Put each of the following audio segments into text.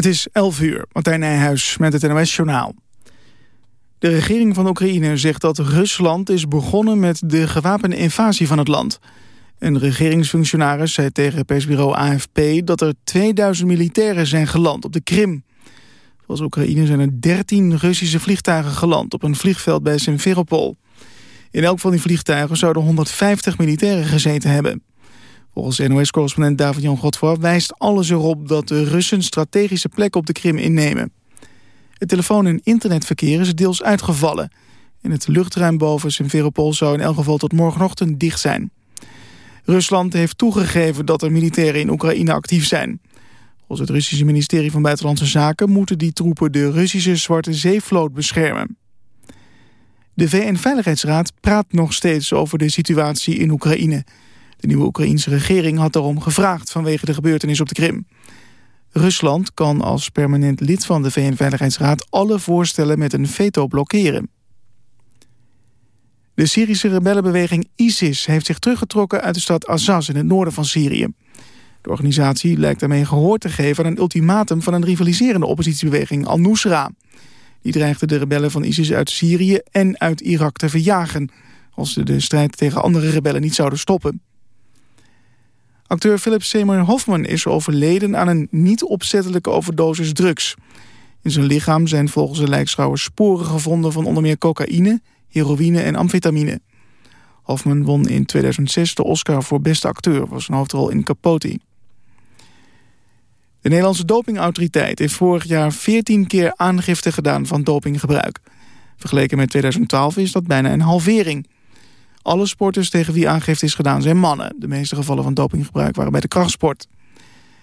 Het is 11 uur, Martijn Nijhuis met het NOS-journaal. De regering van Oekraïne zegt dat Rusland is begonnen met de gewapende invasie van het land. Een regeringsfunctionaris zei tegen persbureau AFP dat er 2000 militairen zijn geland op de Krim. Volgens Oekraïne zijn er 13 Russische vliegtuigen geland op een vliegveld bij Simferopol. In elk van die vliegtuigen zouden 150 militairen gezeten hebben. Volgens NOS-correspondent David-Jan Godfroy wijst alles erop dat de Russen strategische plekken op de Krim innemen. Het telefoon- en internetverkeer is deels uitgevallen. In het luchtruim boven Simferopol zou in elk geval tot morgenochtend dicht zijn. Rusland heeft toegegeven dat er militairen in Oekraïne actief zijn. Volgens het Russische ministerie van Buitenlandse Zaken... moeten die troepen de Russische Zwarte Zeevloot beschermen. De VN-veiligheidsraad praat nog steeds over de situatie in Oekraïne. De nieuwe Oekraïense regering had daarom gevraagd vanwege de gebeurtenis op de Krim. Rusland kan als permanent lid van de VN-veiligheidsraad alle voorstellen met een veto blokkeren. De Syrische rebellenbeweging ISIS heeft zich teruggetrokken uit de stad Azaz in het noorden van Syrië. De organisatie lijkt daarmee gehoor te geven aan een ultimatum van een rivaliserende oppositiebeweging Al-Nusra. Die dreigde de rebellen van ISIS uit Syrië en uit Irak te verjagen... als ze de strijd tegen andere rebellen niet zouden stoppen. Acteur Philip Seymour Hoffman is overleden aan een niet opzettelijke overdosis drugs. In zijn lichaam zijn volgens de lijkschouwers sporen gevonden van onder meer cocaïne, heroïne en amfetamine. Hoffman won in 2006 de Oscar voor beste acteur voor zijn hoofdrol in Capote. De Nederlandse dopingautoriteit heeft vorig jaar 14 keer aangifte gedaan van dopinggebruik. Vergeleken met 2012 is dat bijna een halvering. Alle sporters tegen wie aangifte is gedaan zijn mannen. De meeste gevallen van dopinggebruik waren bij de krachtsport.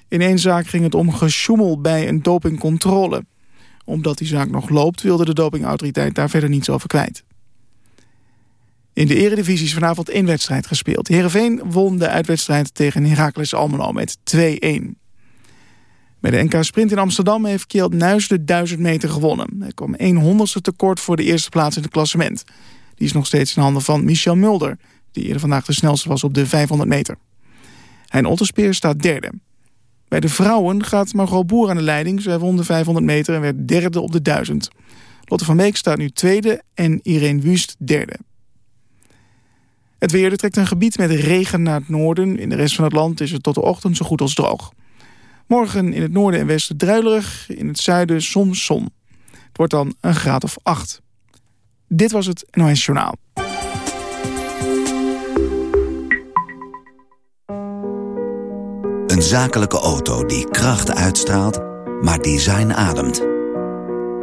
In één zaak ging het om gesjoemel bij een dopingcontrole. Omdat die zaak nog loopt wilde de dopingautoriteit daar verder niets over kwijt. In de eredivisie is vanavond één wedstrijd gespeeld. Heerenveen won de uitwedstrijd tegen Heracles Almelo met 2-1. Bij de NK Sprint in Amsterdam heeft Kjeld Nuis de 1000 meter gewonnen. Hij kwam 1 honderdste tekort voor de eerste plaats in het klassement. Die is nog steeds in handen van Michel Mulder... die eerder vandaag de snelste was op de 500 meter. Hein Otterspeer staat derde. Bij de vrouwen gaat Margot Boer aan de leiding. Zij won de 500 meter en werd derde op de 1000. Lotte van Beek staat nu tweede en Irene Wust derde. Het weer trekt een gebied met regen naar het noorden. In de rest van het land is het tot de ochtend zo goed als droog. Morgen in het noorden en westen druilerig, in het zuiden soms zon. Het wordt dan een graad of 8. Dit was het NOS Journaal. Een zakelijke auto die kracht uitstraalt, maar design ademt.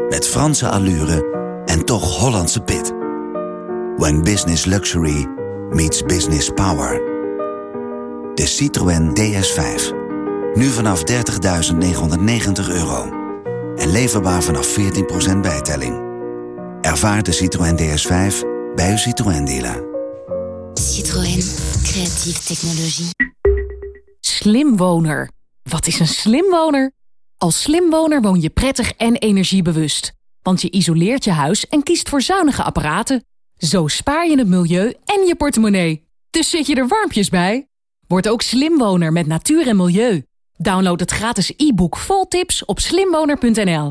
Met Franse allure en toch Hollandse pit. When business luxury meets business power. De Citroën DS5. Nu vanaf 30.990 euro. En leverbaar vanaf 14% bijtelling. Ervaar de Citroën DS5 bij uw Citroën dealer. Citroën, creatieve technologie. Slimwoner. Wat is een slimwoner? Als slimwoner woon je prettig en energiebewust. Want je isoleert je huis en kiest voor zuinige apparaten. Zo spaar je het milieu en je portemonnee. Dus zit je er warmpjes bij? Word ook slimwoner met natuur en milieu. Download het gratis e-book vol tips op slimwoner.nl.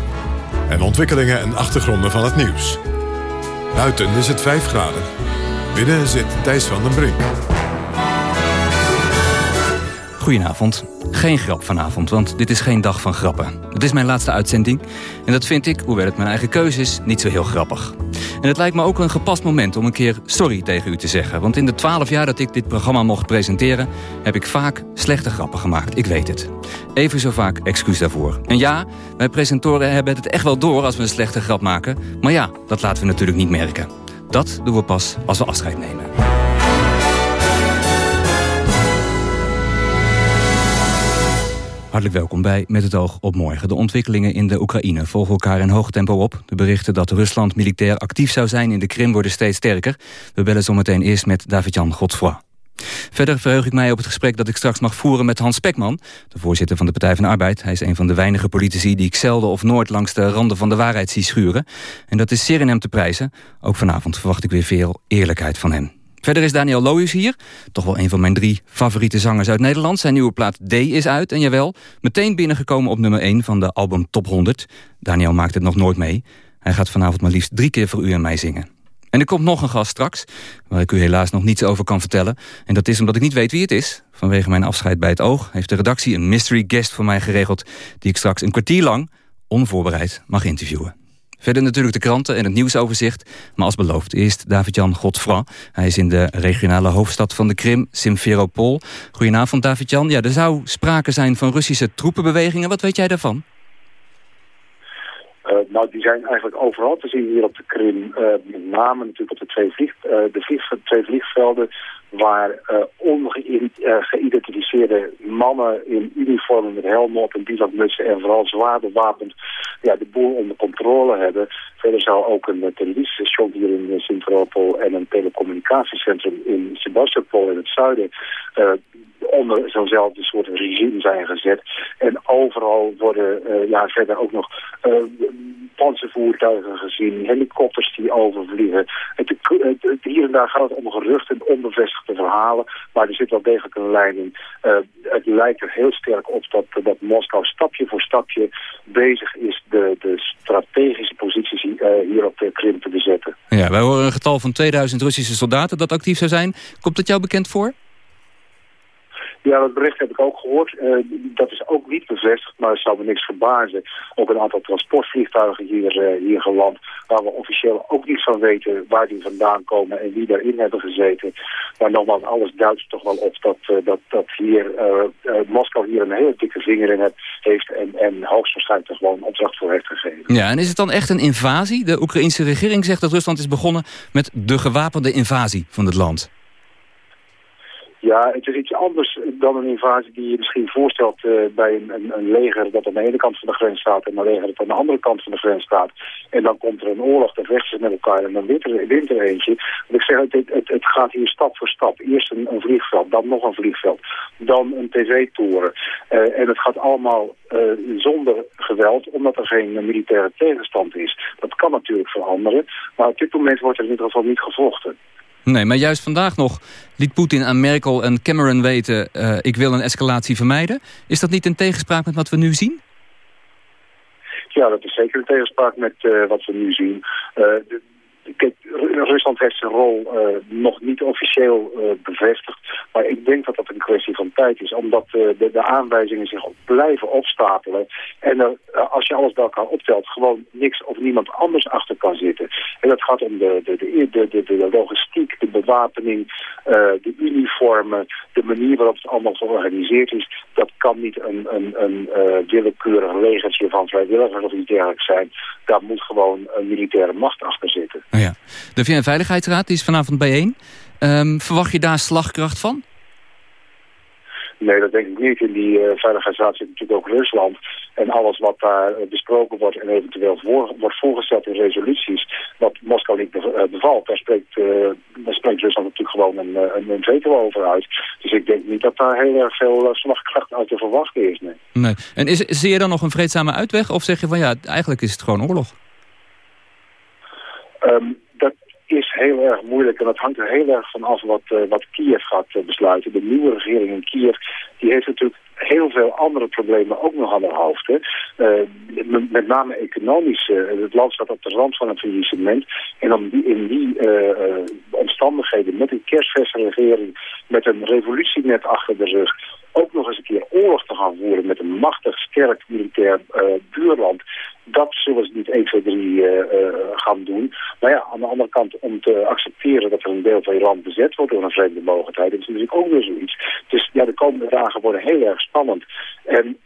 en ontwikkelingen en achtergronden van het nieuws. Buiten is het 5 graden. Binnen zit Thijs van den Brink. Goedenavond. Geen grap vanavond, want dit is geen dag van grappen. Het is mijn laatste uitzending en dat vind ik, hoewel het mijn eigen keuze is, niet zo heel grappig. En het lijkt me ook een gepast moment om een keer sorry tegen u te zeggen. Want in de twaalf jaar dat ik dit programma mocht presenteren... heb ik vaak slechte grappen gemaakt, ik weet het. Even zo vaak excuus daarvoor. En ja, wij presentatoren hebben het echt wel door als we een slechte grap maken. Maar ja, dat laten we natuurlijk niet merken. Dat doen we pas als we afscheid nemen. Hartelijk welkom bij Met het oog op morgen. De ontwikkelingen in de Oekraïne volgen elkaar in hoog tempo op. De berichten dat Rusland militair actief zou zijn in de Krim worden steeds sterker. We bellen zometeen eerst met David-Jan Godfroy. Verder verheug ik mij op het gesprek dat ik straks mag voeren met Hans Spekman... de voorzitter van de Partij van de Arbeid. Hij is een van de weinige politici die ik zelden of nooit langs de randen van de waarheid zie schuren. En dat is zeer in hem te prijzen. Ook vanavond verwacht ik weer veel eerlijkheid van hem. Verder is Daniel Loijus hier. Toch wel een van mijn drie favoriete zangers uit Nederland. Zijn nieuwe plaat D is uit. En jawel, meteen binnengekomen op nummer 1 van de album Top 100. Daniel maakt het nog nooit mee. Hij gaat vanavond maar liefst drie keer voor u en mij zingen. En er komt nog een gast straks, waar ik u helaas nog niets over kan vertellen. En dat is omdat ik niet weet wie het is. Vanwege mijn afscheid bij het oog heeft de redactie een mystery guest voor mij geregeld... die ik straks een kwartier lang, onvoorbereid, mag interviewen. Verder natuurlijk de kranten en het nieuwsoverzicht. Maar als beloofd eerst David-Jan Godfra. Hij is in de regionale hoofdstad van de Krim, Simferopol. Goedenavond David-Jan. Ja, er zou sprake zijn van Russische troepenbewegingen. Wat weet jij daarvan? Uh, nou, die zijn eigenlijk overal te zien hier op de Krim. Uh, met name natuurlijk op de twee, vlieg, uh, de vlieg, twee vliegvelden waar uh, ongeïdentificeerde mannen in uniformen met helmen op en bivakmutsen en vooral zwaar bewapend ja, de boel onder controle hebben. Verder zou ook een televisiestation hier in Simferopol en een telecommunicatiecentrum in Sebastopol in het zuiden onder zo'nzelfde soort regime zijn gezet. En overal worden ja, verder ook nog uh, panzervoertuigen gezien, helikopters die overvliegen. Het, het, hier en daar gaat het om geruchten en onbevestigde verhalen, maar er zit wel degelijk een lijn in. Uh, het lijkt er heel sterk op dat, dat Moskou stapje voor stapje bezig is de, de strategische posities hier op de Krim te bezetten. Ja, wij horen een getal van 2000 Russische soldaten dat actief zou zijn. Komt dat jou bekend voor? Ja, dat bericht heb ik ook gehoord. Uh, dat is ook niet bevestigd, maar het zou me niks verbazen. Ook een aantal transportvliegtuigen hier, uh, hier geland, waar we officieel ook niet van weten waar die vandaan komen en wie daarin hebben gezeten. Maar nogmaals, alles duidt toch wel op dat, uh, dat, dat hier Moskou hier een hele dikke vinger in heeft en, en hoogstwaarschijnlijk er gewoon opdracht voor heeft gegeven. Ja, en is het dan echt een invasie? De Oekraïnse regering zegt dat Rusland is begonnen met de gewapende invasie van het land. Ja, het is iets anders dan een invasie die je misschien voorstelt uh, bij een, een, een, leger dat aan de ene kant van de grens staat en een leger dat aan de andere kant van de grens staat. En dan komt er een oorlog, dan vechten ze met elkaar en dan wint er, eentje. Want ik zeg, het, het, het, gaat hier stap voor stap. Eerst een, vliegveld, dan nog een vliegveld, dan een tv-toren. Uh, en het gaat allemaal uh, zonder geweld, omdat er geen militaire tegenstand is. Dat kan natuurlijk veranderen, maar op dit moment wordt er in ieder geval niet gevochten. Nee, maar juist vandaag nog liet Poetin aan Merkel en Cameron weten... Uh, ik wil een escalatie vermijden. Is dat niet in tegenspraak met wat we nu zien? Ja, dat is zeker in tegenspraak met uh, wat we nu zien. Uh, de, Kijk, Rusland heeft zijn rol uh, nog niet officieel uh, bevestigd. Maar ik denk dat dat een kwestie van tijd is. Omdat uh, de, de, aanwijzingen zich blijven opstapelen. En er, als je alles bij elkaar optelt, gewoon niks of niemand anders achter kan zitten. En dat gaat om de, de, de, de, de logistiek, de bewapening, de uniformen, de manier waarop het allemaal georganiseerd is. Dat kan niet een, een, een willekeurig legertje van vrijwilligers of iets dergelijks zijn. Daar moet gewoon een militaire macht achter zitten. Oh ja. De VN-veiligheidsraad is vanavond bijeen. Um, verwacht je daar slagkracht van? Nee, dat denk ik niet. In die uh, veiligheidsraad zit natuurlijk ook Rusland. En alles wat daar uh, besproken wordt en eventueel voor, wordt voorgesteld in resoluties... wat Moskou niet bevalt, daar spreekt, daar spreekt Rusland natuurlijk gewoon een, een, een veto over uit. Dus ik denk niet dat daar heel erg veel slagkracht uit te verwachten is. Nee. nee. En is, zie je dan nog een vreedzame uitweg? Of zeg je van ja, eigenlijk is het gewoon oorlog? Um, dat is heel erg moeilijk en dat hangt er heel erg van af wat, uh, wat Kiev gaat uh, besluiten. De nieuwe regering in Kiev die heeft natuurlijk heel veel andere problemen ook nog aan de hoofd. Hè. Uh, met, name economisch. het land staat op de rand van een faillissement. En om die, in die omstandigheden met een kerstfestregering, met een revolutie net achter de rug ook nog eens een keer oorlog te gaan voeren met een machtig, sterk militair buurland. Dat zullen ze niet 1, 2, 3 uh, uh, gaan doen. Maar ja, aan de andere kant om te accepteren dat er een deel van Iran bezet wordt door een vreemde mogelijkheid, is natuurlijk ook weer zoiets. Dus ja, de komende dagen worden heel erg spannend. En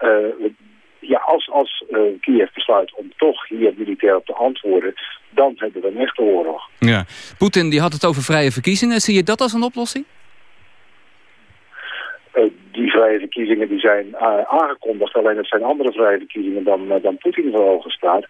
ja, als, als uh, Kiev besluit om toch hier militair op te antwoorden, dan hebben we een echte oorlog. Ja, Poetin die had het over vrije verkiezingen. Zie je dat als een oplossing? Die vrije verkiezingen die zijn aangekondigd. Alleen het zijn andere vrije verkiezingen dan, dan Poetin voor ogen staat.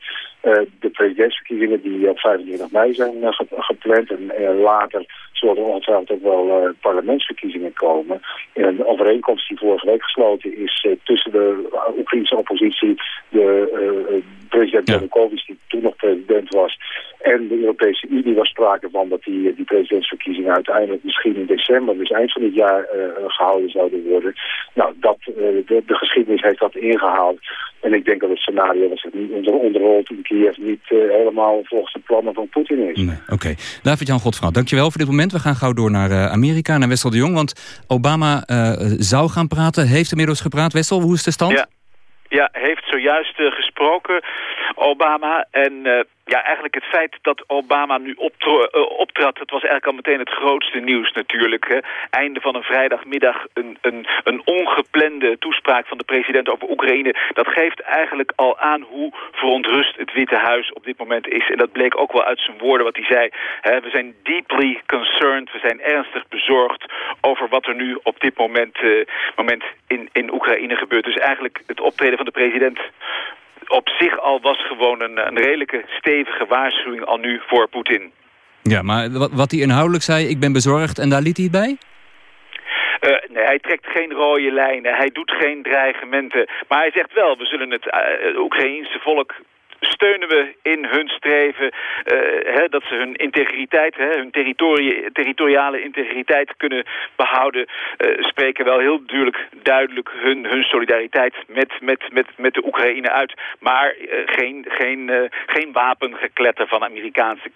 de presidentsverkiezingen die op 25 mei zijn gepland. En later zullen er ongetwijfeld ook wel parlementsverkiezingen komen. In een overeenkomst die vorige week gesloten is tussen de Oekraïnse oppositie, de president Janukovic, die toen nog president was, en de Europese Unie was sprake van dat die, die presidentsverkiezingen uiteindelijk misschien in december, dus eind van dit jaar, gehouden zouden worden. Nou, dat, uh, de, de, geschiedenis heeft dat ingehaald. En ik denk dat het scenario dat zich niet onder, onderrolt in Kiev niet uh, helemaal volgens de plannen van Poetin is. Nee, Oké. Okay. David-Jan Godfrouw, dankjewel voor dit moment. We gaan gauw door naar Amerika, naar Wessel de Jong. Want Obama zou gaan praten, heeft inmiddels gepraat. Wessel, hoe is de stand? Ja. Ja, heeft zojuist uh, gesproken, Obama. En uh, ja, eigenlijk het feit dat Obama nu uh, optrad, dat was eigenlijk al meteen het grootste nieuws natuurlijk. Hè. Einde van een vrijdagmiddag een, een, een ongeplande toespraak van de president over Oekraïne. Dat geeft eigenlijk al aan hoe verontrust het Witte Huis op dit moment is. En dat bleek ook wel uit zijn woorden wat hij zei. Hè. We zijn deeply concerned, we zijn ernstig bezorgd over wat er nu op dit moment, uh, moment in, in Oekraïne gebeurt. Dus eigenlijk het optreden van de president op zich al was gewoon een, een redelijke stevige waarschuwing al nu voor Poetin. Ja, maar wat, wat hij inhoudelijk zei, ik ben bezorgd en daar liet hij het bij? Uh, nee, hij trekt geen rode lijnen, hij doet geen dreigementen. Maar hij zegt wel, we zullen het uh, Oekraïense volk steunen we in hun streven uh, hè, dat ze hun integriteit, hè, hun territoriale integriteit kunnen behouden. Uh, spreken wel heel duidelijk, duidelijk hun, hun solidariteit met, met, met, met de Oekraïne uit. Maar uh, geen, geen, geen wapengekletter van de Amerikaanse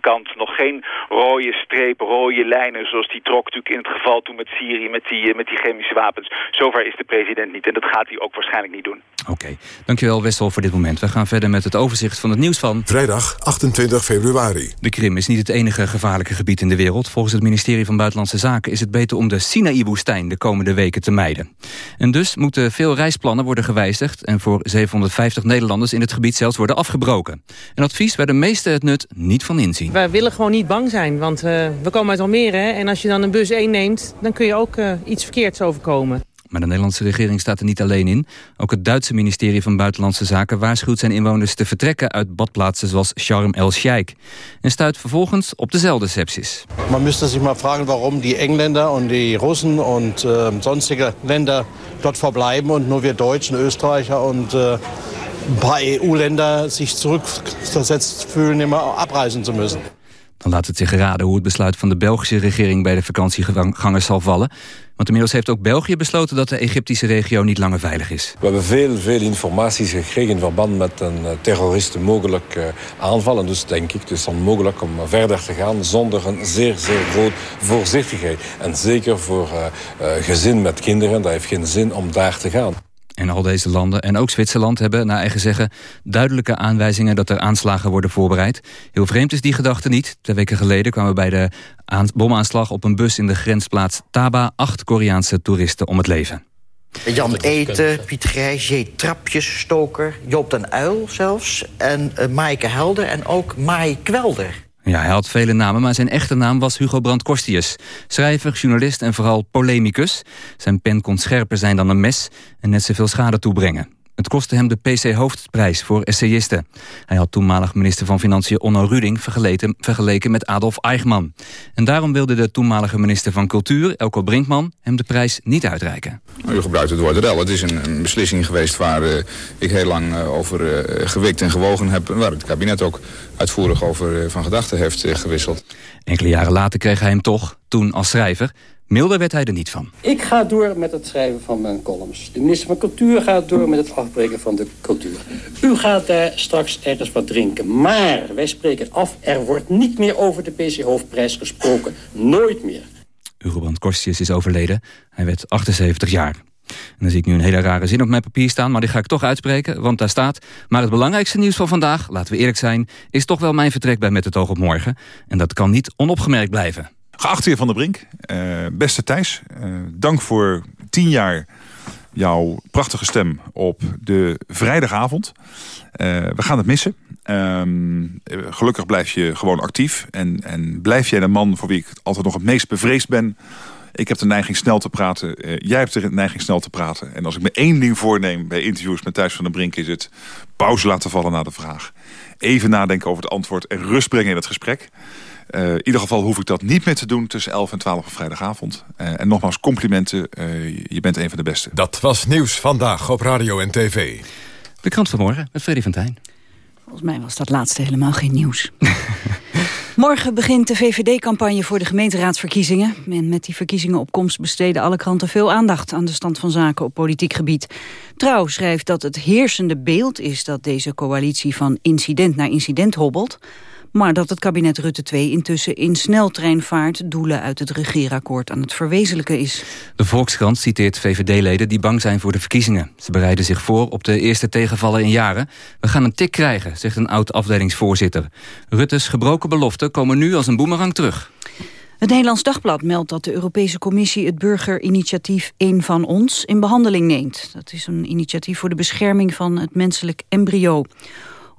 kant. Nog geen rode strepen, rode lijnen zoals die trok natuurlijk in het geval toen met Syrië, met die, met die chemische wapens. Zover is de president niet en dat gaat hij ook waarschijnlijk niet doen. Oké, dankjewel Wessel voor dit moment. We gaan verder met het overzicht van het nieuws van... Vrijdag 28 februari. De Krim is niet het enige gevaarlijke gebied in de wereld. Volgens het ministerie van Buitenlandse Zaken is het beter om de Sinaï-woestijn de komende weken te mijden. En dus moeten veel reisplannen worden gewijzigd... en voor 750 Nederlanders in het gebied zelfs worden afgebroken. Een advies waar de meesten het nut niet van inzien. Wij willen gewoon niet bang zijn, want uh, we komen uit Almere... Hè, en als je dan een bus 1 neemt, dan kun je ook uh, iets verkeerds overkomen. Maar de Nederlandse regering staat er niet alleen in. Ook het Duitse ministerie van Buitenlandse Zaken waarschuwt zijn inwoners te vertrekken uit badplaatsen zoals Sharm el-Sheikh. En stuit vervolgens op dezelfde sepsis. Man müsste sich mal fragen waarom die Engländer und die Russen und äh, sonstige Länder dort verbleiben und nur wir Deutschen, Österreicher äh, ein paar EU-Länder sich zurückversetzt fühlen, immer abreisen zu müssen. Dan laat het zich raden hoe het besluit van de Belgische regering bij de vakantiegangers zal vallen. Want inmiddels heeft ook België besloten dat de Egyptische regio niet langer veilig is. We hebben veel, veel informatie gekregen in verband met een terroristen mogelijk aanval. En dus denk ik, het is onmogelijk om verder te gaan zonder een zeer, zeer groot voorzichtigheid. En zeker voor uh, gezin met kinderen, dat heeft geen zin om daar te gaan. En al deze landen en ook Zwitserland hebben, naar eigen zeggen... duidelijke aanwijzingen dat er aanslagen worden voorbereid. Heel vreemd is die gedachte niet. Twee weken geleden kwamen bij de bomaanslag op een bus in de grensplaats Taba... acht Koreaanse toeristen om het leven. Jan Eten, Piet J. Trapjesstoker, Joop den Uil zelfs... en uh, Maaike Helder en ook Mai Kwelder. Ja, hij had vele namen, maar zijn echte naam was Hugo Brandt Korstius. Schrijver, journalist en vooral polemicus. Zijn pen kon scherper zijn dan een mes en net zoveel schade toebrengen. Het kostte hem de PC-hoofdprijs voor essayisten. Hij had toenmalig minister van Financiën Onno Ruding vergeleken, met Adolf Eichmann. En daarom wilde de toenmalige minister van Cultuur, Elko Brinkman, hem de prijs niet uitreiken. U gebruikt het woord wel. Het is een, een beslissing geweest waar uh, ik heel lang uh, over uh, gewikt en gewogen heb. Waar het kabinet ook uitvoerig over van gedachten heeft gewisseld. Enkele jaren later kreeg hij hem toch, toen als schrijver, Milder werd hij er niet van. Ik ga door met het schrijven van mijn columns. De minister van Cultuur gaat door met het afbreken van de cultuur. U gaat daar straks ergens wat drinken. Maar wij spreken af, er wordt niet meer over de PC-hoofdprijs gesproken. Nooit meer. Hugo Brandt Korstius is overleden. Hij werd 78 jaar. En dan zie ik nu een hele rare zin op mijn papier staan... maar die ga ik toch uitspreken, want daar staat... maar het belangrijkste nieuws van vandaag, laten we eerlijk zijn... is toch wel mijn vertrek bij Met het oog op morgen. En dat kan niet onopgemerkt blijven. Geachte heer Van der Brink, uh, beste Thijs, uh, dank voor tien jaar jouw prachtige stem op de vrijdagavond. Uh, we gaan het missen. Ehm, gelukkig blijf je gewoon actief. En, en blijf jij de man voor wie ik altijd nog het meest bevreesd ben Ik heb de neiging snel te praten. Eh, jij hebt de neiging snel te praten. En als ik me één ding voorneem bij interviews met Thijs van den Brink... is het pauze laten vallen na de vraag. Even nadenken over het antwoord en rust brengen in het gesprek. Uh, in ieder geval hoef ik dat niet meer te doen tussen 11 en 12 op vrijdagavond. Uh, en nogmaals complimenten, uh, je bent een van de beste. Dat was Nieuws Vandaag op Radio en TV. De krant van morgen met Freddy van Tijn. Volgens mij was dat laatste helemaal geen nieuws. Morgen begint de VVD-campagne voor de gemeenteraadsverkiezingen. En met die verkiezingen op komst besteden alle kranten veel aandacht... aan de stand van zaken op politiek gebied. Trouw schrijft dat het heersende beeld is dat deze coalitie... van incident naar incident hobbelt maar dat het kabinet Rutte 2 intussen in sneltreinvaart doelen uit het regeerakkoord aan het verwezenlijken is. De Volkskrant citeert VVD-leden die bang zijn voor de verkiezingen. Ze bereiden zich voor op de eerste tegenvallen in jaren. We gaan een tik krijgen, zegt een oud-afdelingsvoorzitter. Rutte's gebroken beloften komen nu als een boemerang terug. Het Nederlands Dagblad meldt dat de Europese Commissie het burgerinitiatief Eén van Ons in behandeling neemt. Dat is een initiatief voor de bescherming van het menselijk embryo.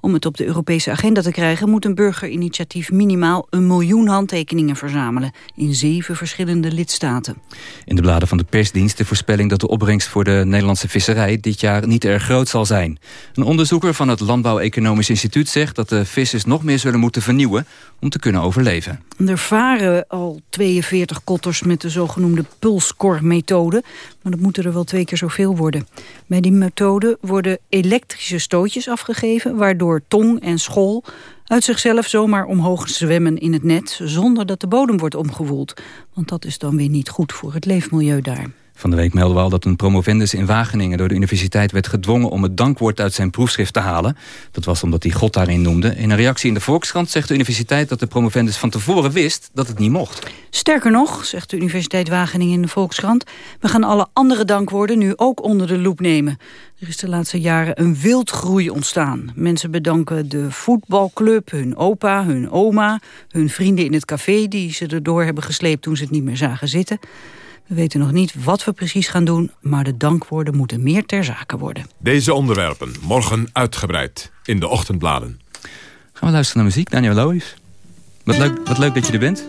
Om het op de Europese agenda te krijgen moet een burgerinitiatief minimaal een miljoen handtekeningen verzamelen in zeven verschillende lidstaten. In de bladen van de persdienst de voorspelling dat de opbrengst voor de Nederlandse visserij dit jaar niet erg groot zal zijn. Een onderzoeker van het Landbouw-Economisch Instituut zegt dat de vissers nog meer zullen moeten vernieuwen om te kunnen overleven. Er varen al 42 kotters met de zogenoemde pulskor-methode, maar dat moeten er wel twee keer zoveel worden. Bij die methode worden elektrische stootjes afgegeven, waardoor tong en school uit zichzelf zomaar omhoog zwemmen in het net... zonder dat de bodem wordt omgewoeld. Want dat is dan weer niet goed voor het leefmilieu daar. Van de week melden we al dat een promovendus in Wageningen door de universiteit werd gedwongen om het dankwoord uit zijn proefschrift te halen. Dat was omdat hij God daarin noemde. In een reactie in de Volkskrant zegt de universiteit dat de promovendus van tevoren wist dat het niet mocht. Sterker nog, zegt de Universiteit Wageningen in de Volkskrant, we gaan alle andere dankwoorden nu ook onder de loep nemen. Er is de laatste jaren een wildgroei ontstaan. Mensen bedanken de voetbalclub, hun opa, hun oma, hun vrienden in het café die ze erdoor hebben gesleept toen ze het niet meer zagen zitten. We weten nog niet wat we precies gaan doen, maar de dankwoorden moeten meer ter zake worden. Deze onderwerpen morgen uitgebreid in de ochtendbladen. Gaan we luisteren naar muziek, Daniel Lois. Wat leuk, wat leuk dat je er bent.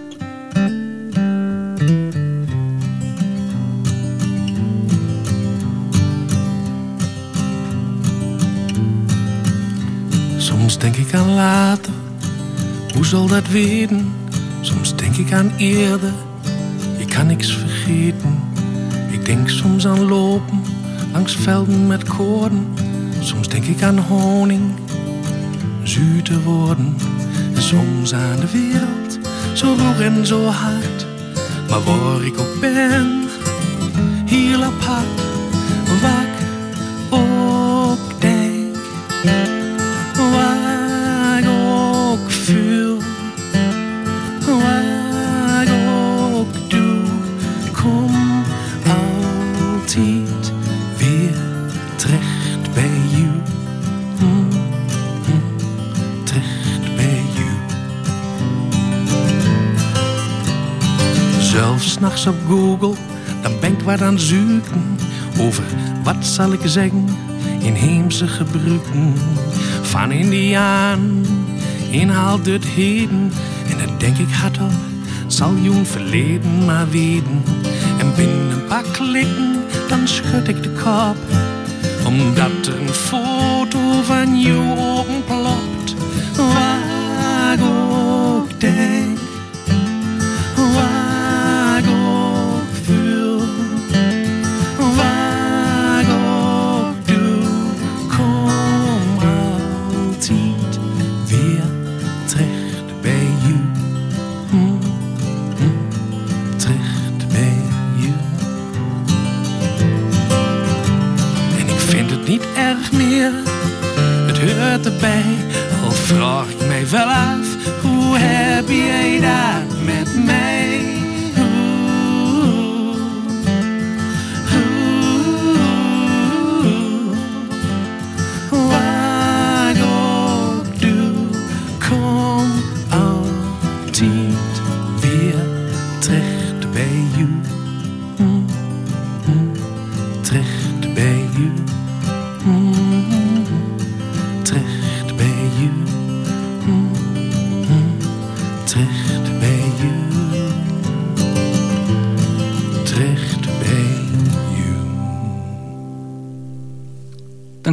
Soms denk ik aan later, hoe zal dat weten? Soms denk ik aan eerder kan niks vergeten. Ik denk soms aan lopen langs velden met koorden. Soms denk ik aan honing, zuur te worden. En soms aan de wereld, zo roer en zo hard. Maar waar ik ook ben, heel apart, waar ik ook denk, Zelfs s'nachts op Google, dan ben ik wat aan het zoeken over wat zal ik zeggen inheemse gebruiken van Indiaan. Inhaalt het heden en dan denk ik hardop, zal jong verleden maar weten. En binnen een paar klikken, dan schud ik de kop, omdat er een foto van jou openplopt. Waar ook denk,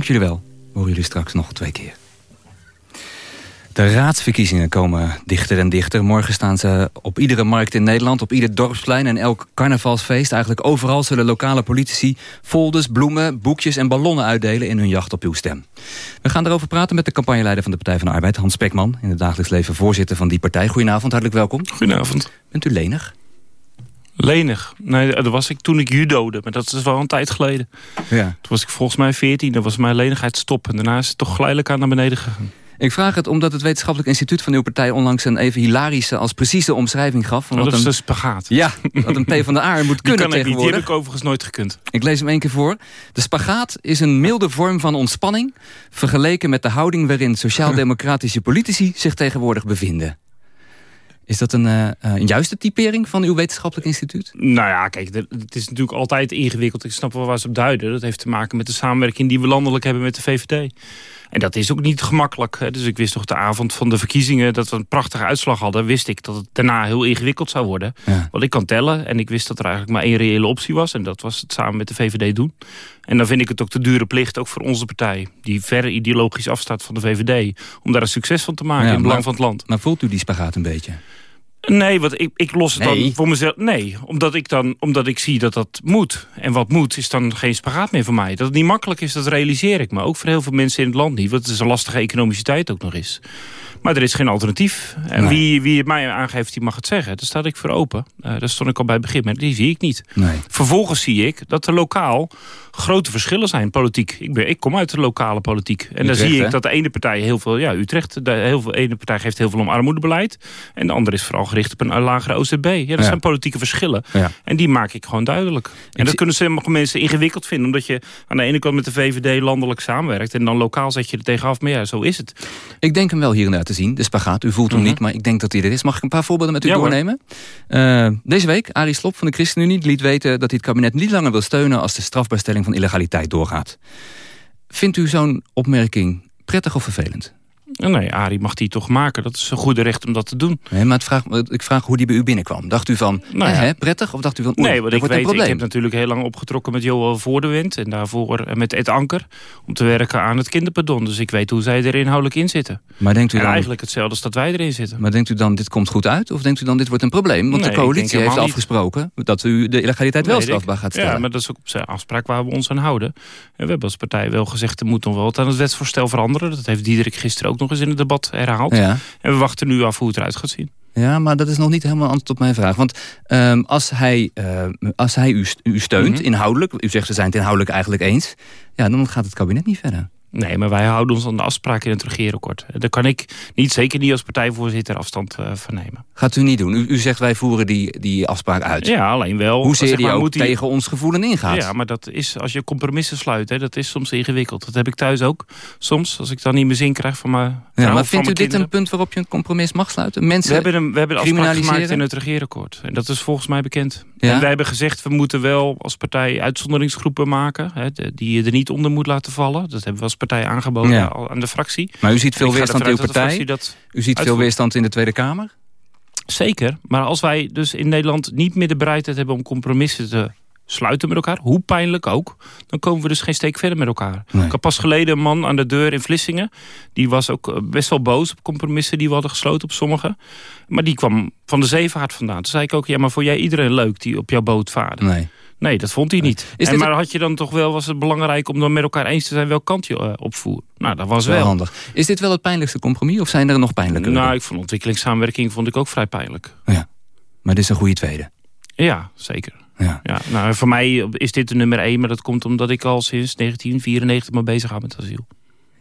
Dank jullie wel. Horen jullie straks nog twee keer. De raadsverkiezingen komen dichter en dichter. Morgen staan ze op iedere markt in Nederland, op ieder dorpsplein en elk carnavalsfeest. Eigenlijk overal zullen lokale politici folders, bloemen, boekjes en ballonnen uitdelen in hun jacht op uw stem. We gaan erover praten met de campagneleider van de Partij van de Arbeid, Hans Spekman. In het dagelijks leven voorzitter van die partij. Goedenavond, hartelijk welkom. Goedenavond. Bent u lenig? Lenig? Nee, dat was ik toen ik judode, maar dat is wel een tijd geleden. Ja. Toen was ik volgens mij 14, dan was mijn lenigheid stop. En daarna is het toch geleidelijk aan naar beneden gegaan. Ik vraag het omdat het wetenschappelijk instituut van uw partij... onlangs een even hilarische als precieze omschrijving gaf. Van Oh, wat dat is een, de spagaat. Ja, wat een P van de A moet Die kunnen kan ik niet, die tegenwoordig. heb ik overigens nooit gekund. Ik lees hem één keer voor. De spagaat is een milde vorm van ontspanning... vergeleken met de houding waarin sociaal-democratische politici zich tegenwoordig bevinden. Is dat een, eh, een juiste typering van uw wetenschappelijk instituut? Nou ja, kijk, het is natuurlijk altijd ingewikkeld. Ik snap wel waar ze op duiden. Dat heeft te maken met de samenwerking die we landelijk hebben met de VVD. En dat is ook niet gemakkelijk. Hè. Dus ik wist toch de avond van de verkiezingen... dat we een prachtige uitslag hadden... wist ik dat het daarna heel ingewikkeld zou worden. Want ik kan tellen en ik wist dat er eigenlijk maar één reële optie was. En dat was het samen met de VVD doen. En dan vind ik het ook de dure plicht, ook voor onze partij... die ver ideologisch afstaat van de VVD... om daar een succes van te maken in het belang maar- van het land. Maar voelt u die spagaat een beetje? Nee, want ik, ik los het Nee. dan voor mezelf. Nee, omdat ik, dan, omdat ik zie dat dat moet. En wat moet is dan geen spagaat meer voor mij. Dat het niet makkelijk is, dat realiseer ik me. Ook voor heel veel mensen in het land niet. Want het is een lastige economische tijd ook nog eens. Maar er is geen alternatief. En Nee. wie, wie het mij aangeeft, die mag het zeggen. Daar sta ik voor open. Eh daar stond ik al bij het begin, maar die zie ik niet. Nee. Vervolgens zie ik dat er lokaal grote verschillen zijn, politiek. Ik, ben, ik kom uit de lokale politiek. En dan zie ik dat de ene partij heel veel... Ja, Utrecht, de heel veel, ene partij geeft heel veel om armoedebeleid. En de andere is vooral gericht op een lagere OZB. Ja, dat Ja. zijn politieke verschillen. Ja. En die maak ik gewoon duidelijk. En dat kunnen sommige mensen ingewikkeld vinden. Omdat je aan de ene kant met de VVD landelijk samenwerkt. En dan lokaal zet je er tegenaf. Maar ja, zo is het. Ik denk hem wel hier en daar te zien, de spagaat. U voelt hem Mhm. niet, maar ik denk dat hij er is. Mag ik een paar voorbeelden met u Ja, doornemen? Eh, deze week, Arie Slob van de ChristenUnie liet weten... dat hij het kabinet niet langer wil steunen... als de strafbaarstelling van illegaliteit doorgaat. Vindt u zo'n opmerking prettig of vervelend? Nee, Arie mag die toch maken. Dat is een goede recht om dat te doen. Nee, maar vraag, ik vraag hoe die bij u binnenkwam. Dacht u van, Nou ja. hè, prettig? Of dacht u van, oei, Nee, dat ik wordt een weet, ik heb natuurlijk heel lang opgetrokken met Johan Voordewind. En daarvoor met Ed Anker. Om te werken aan het kinderpardon. Dus ik weet hoe zij er inhoudelijk in zitten. Maar denkt u en dan- eigenlijk hetzelfde als dat wij erin zitten. Maar denkt u dan, dit komt goed uit? Of denkt u dan, dit wordt een probleem? Want Nee, de coalitie heeft niet. afgesproken... dat u de illegaliteit wel strafbaar gaat stellen. Ja, maar dat is ook zijn afspraak waar we ons aan houden. En we hebben als partij wel gezegd... er moet nog wel wat aan het wetsvoorstel veranderen. Dat heeft Diederik gisteren ook nog eens in het debat herhaald. Ja. En we wachten nu af hoe het eruit gaat zien. Ja, maar dat is nog niet helemaal antwoord op mijn vraag. Want ehm, als hij, eh, als hij u, st- u steunt, Mhm. inhoudelijk... u zegt we zijn het inhoudelijk eigenlijk eens... ja, dan gaat het kabinet niet verder. Nee, maar wij houden ons aan de afspraken in het regeerakkoord. Daar kan ik niet, zeker niet als partijvoorzitter afstand eh, van nemen. Gaat u niet doen. U, u zegt wij voeren die, die afspraak uit. Ja, alleen wel... Hoezeer zeg die maar, ook moet die- tegen ons gevoelen ingaat. Ja, maar dat is als je compromissen sluit, hè, dat is soms ingewikkeld. Dat heb ik thuis ook. Soms, als ik dan niet meer zin krijg van mijn vrouw Ja, maar vindt u mijn dit een punt waarop je een compromis mag sluiten? Mensen We hebben, een, we hebben een afspraak gemaakt in het regeerakkoord. En dat is volgens mij bekend. Ja? En wij hebben gezegd, we moeten wel als partij uitzonderingsgroepen maken. Hè, die je er niet onder moet laten vallen. Dat hebben we als partij aangeboden Ja. aan de fractie. Maar u ziet veel weerstand in uw partij. U ziet veel weerstand in de Tweede Kamer. Zeker, maar als wij dus in Nederland niet meer de bereidheid hebben om compromissen te sluiten met elkaar, hoe pijnlijk ook, dan komen we dus geen steek verder met elkaar. Ik had pas geleden een man aan de deur in Vlissingen, die was ook eh, best wel boos op compromissen die we hadden gesloten op sommige, maar die kwam van de zeevaart vandaan. Toen zei ik ook, ja, maar voor jij iedereen leuk die op jouw boot varen? Nee. Nee, dat vond hij niet. En maar had je dan toch wel, was het belangrijk om dan met elkaar eens te zijn welk kant je eh, opvoer? Nou, dat was Wel wel. handig. Is dit wel het pijnlijkste compromis of zijn er nog pijnlijker? Nou, ik vond ontwikkelingssamenwerking vond ik ook vrij pijnlijk. Maar dit is een goede tweede. Ja, zeker. Ja. nou, voor mij is dit de nummer één, maar dat komt omdat ik al sinds 1994 me bezig ga met asiel.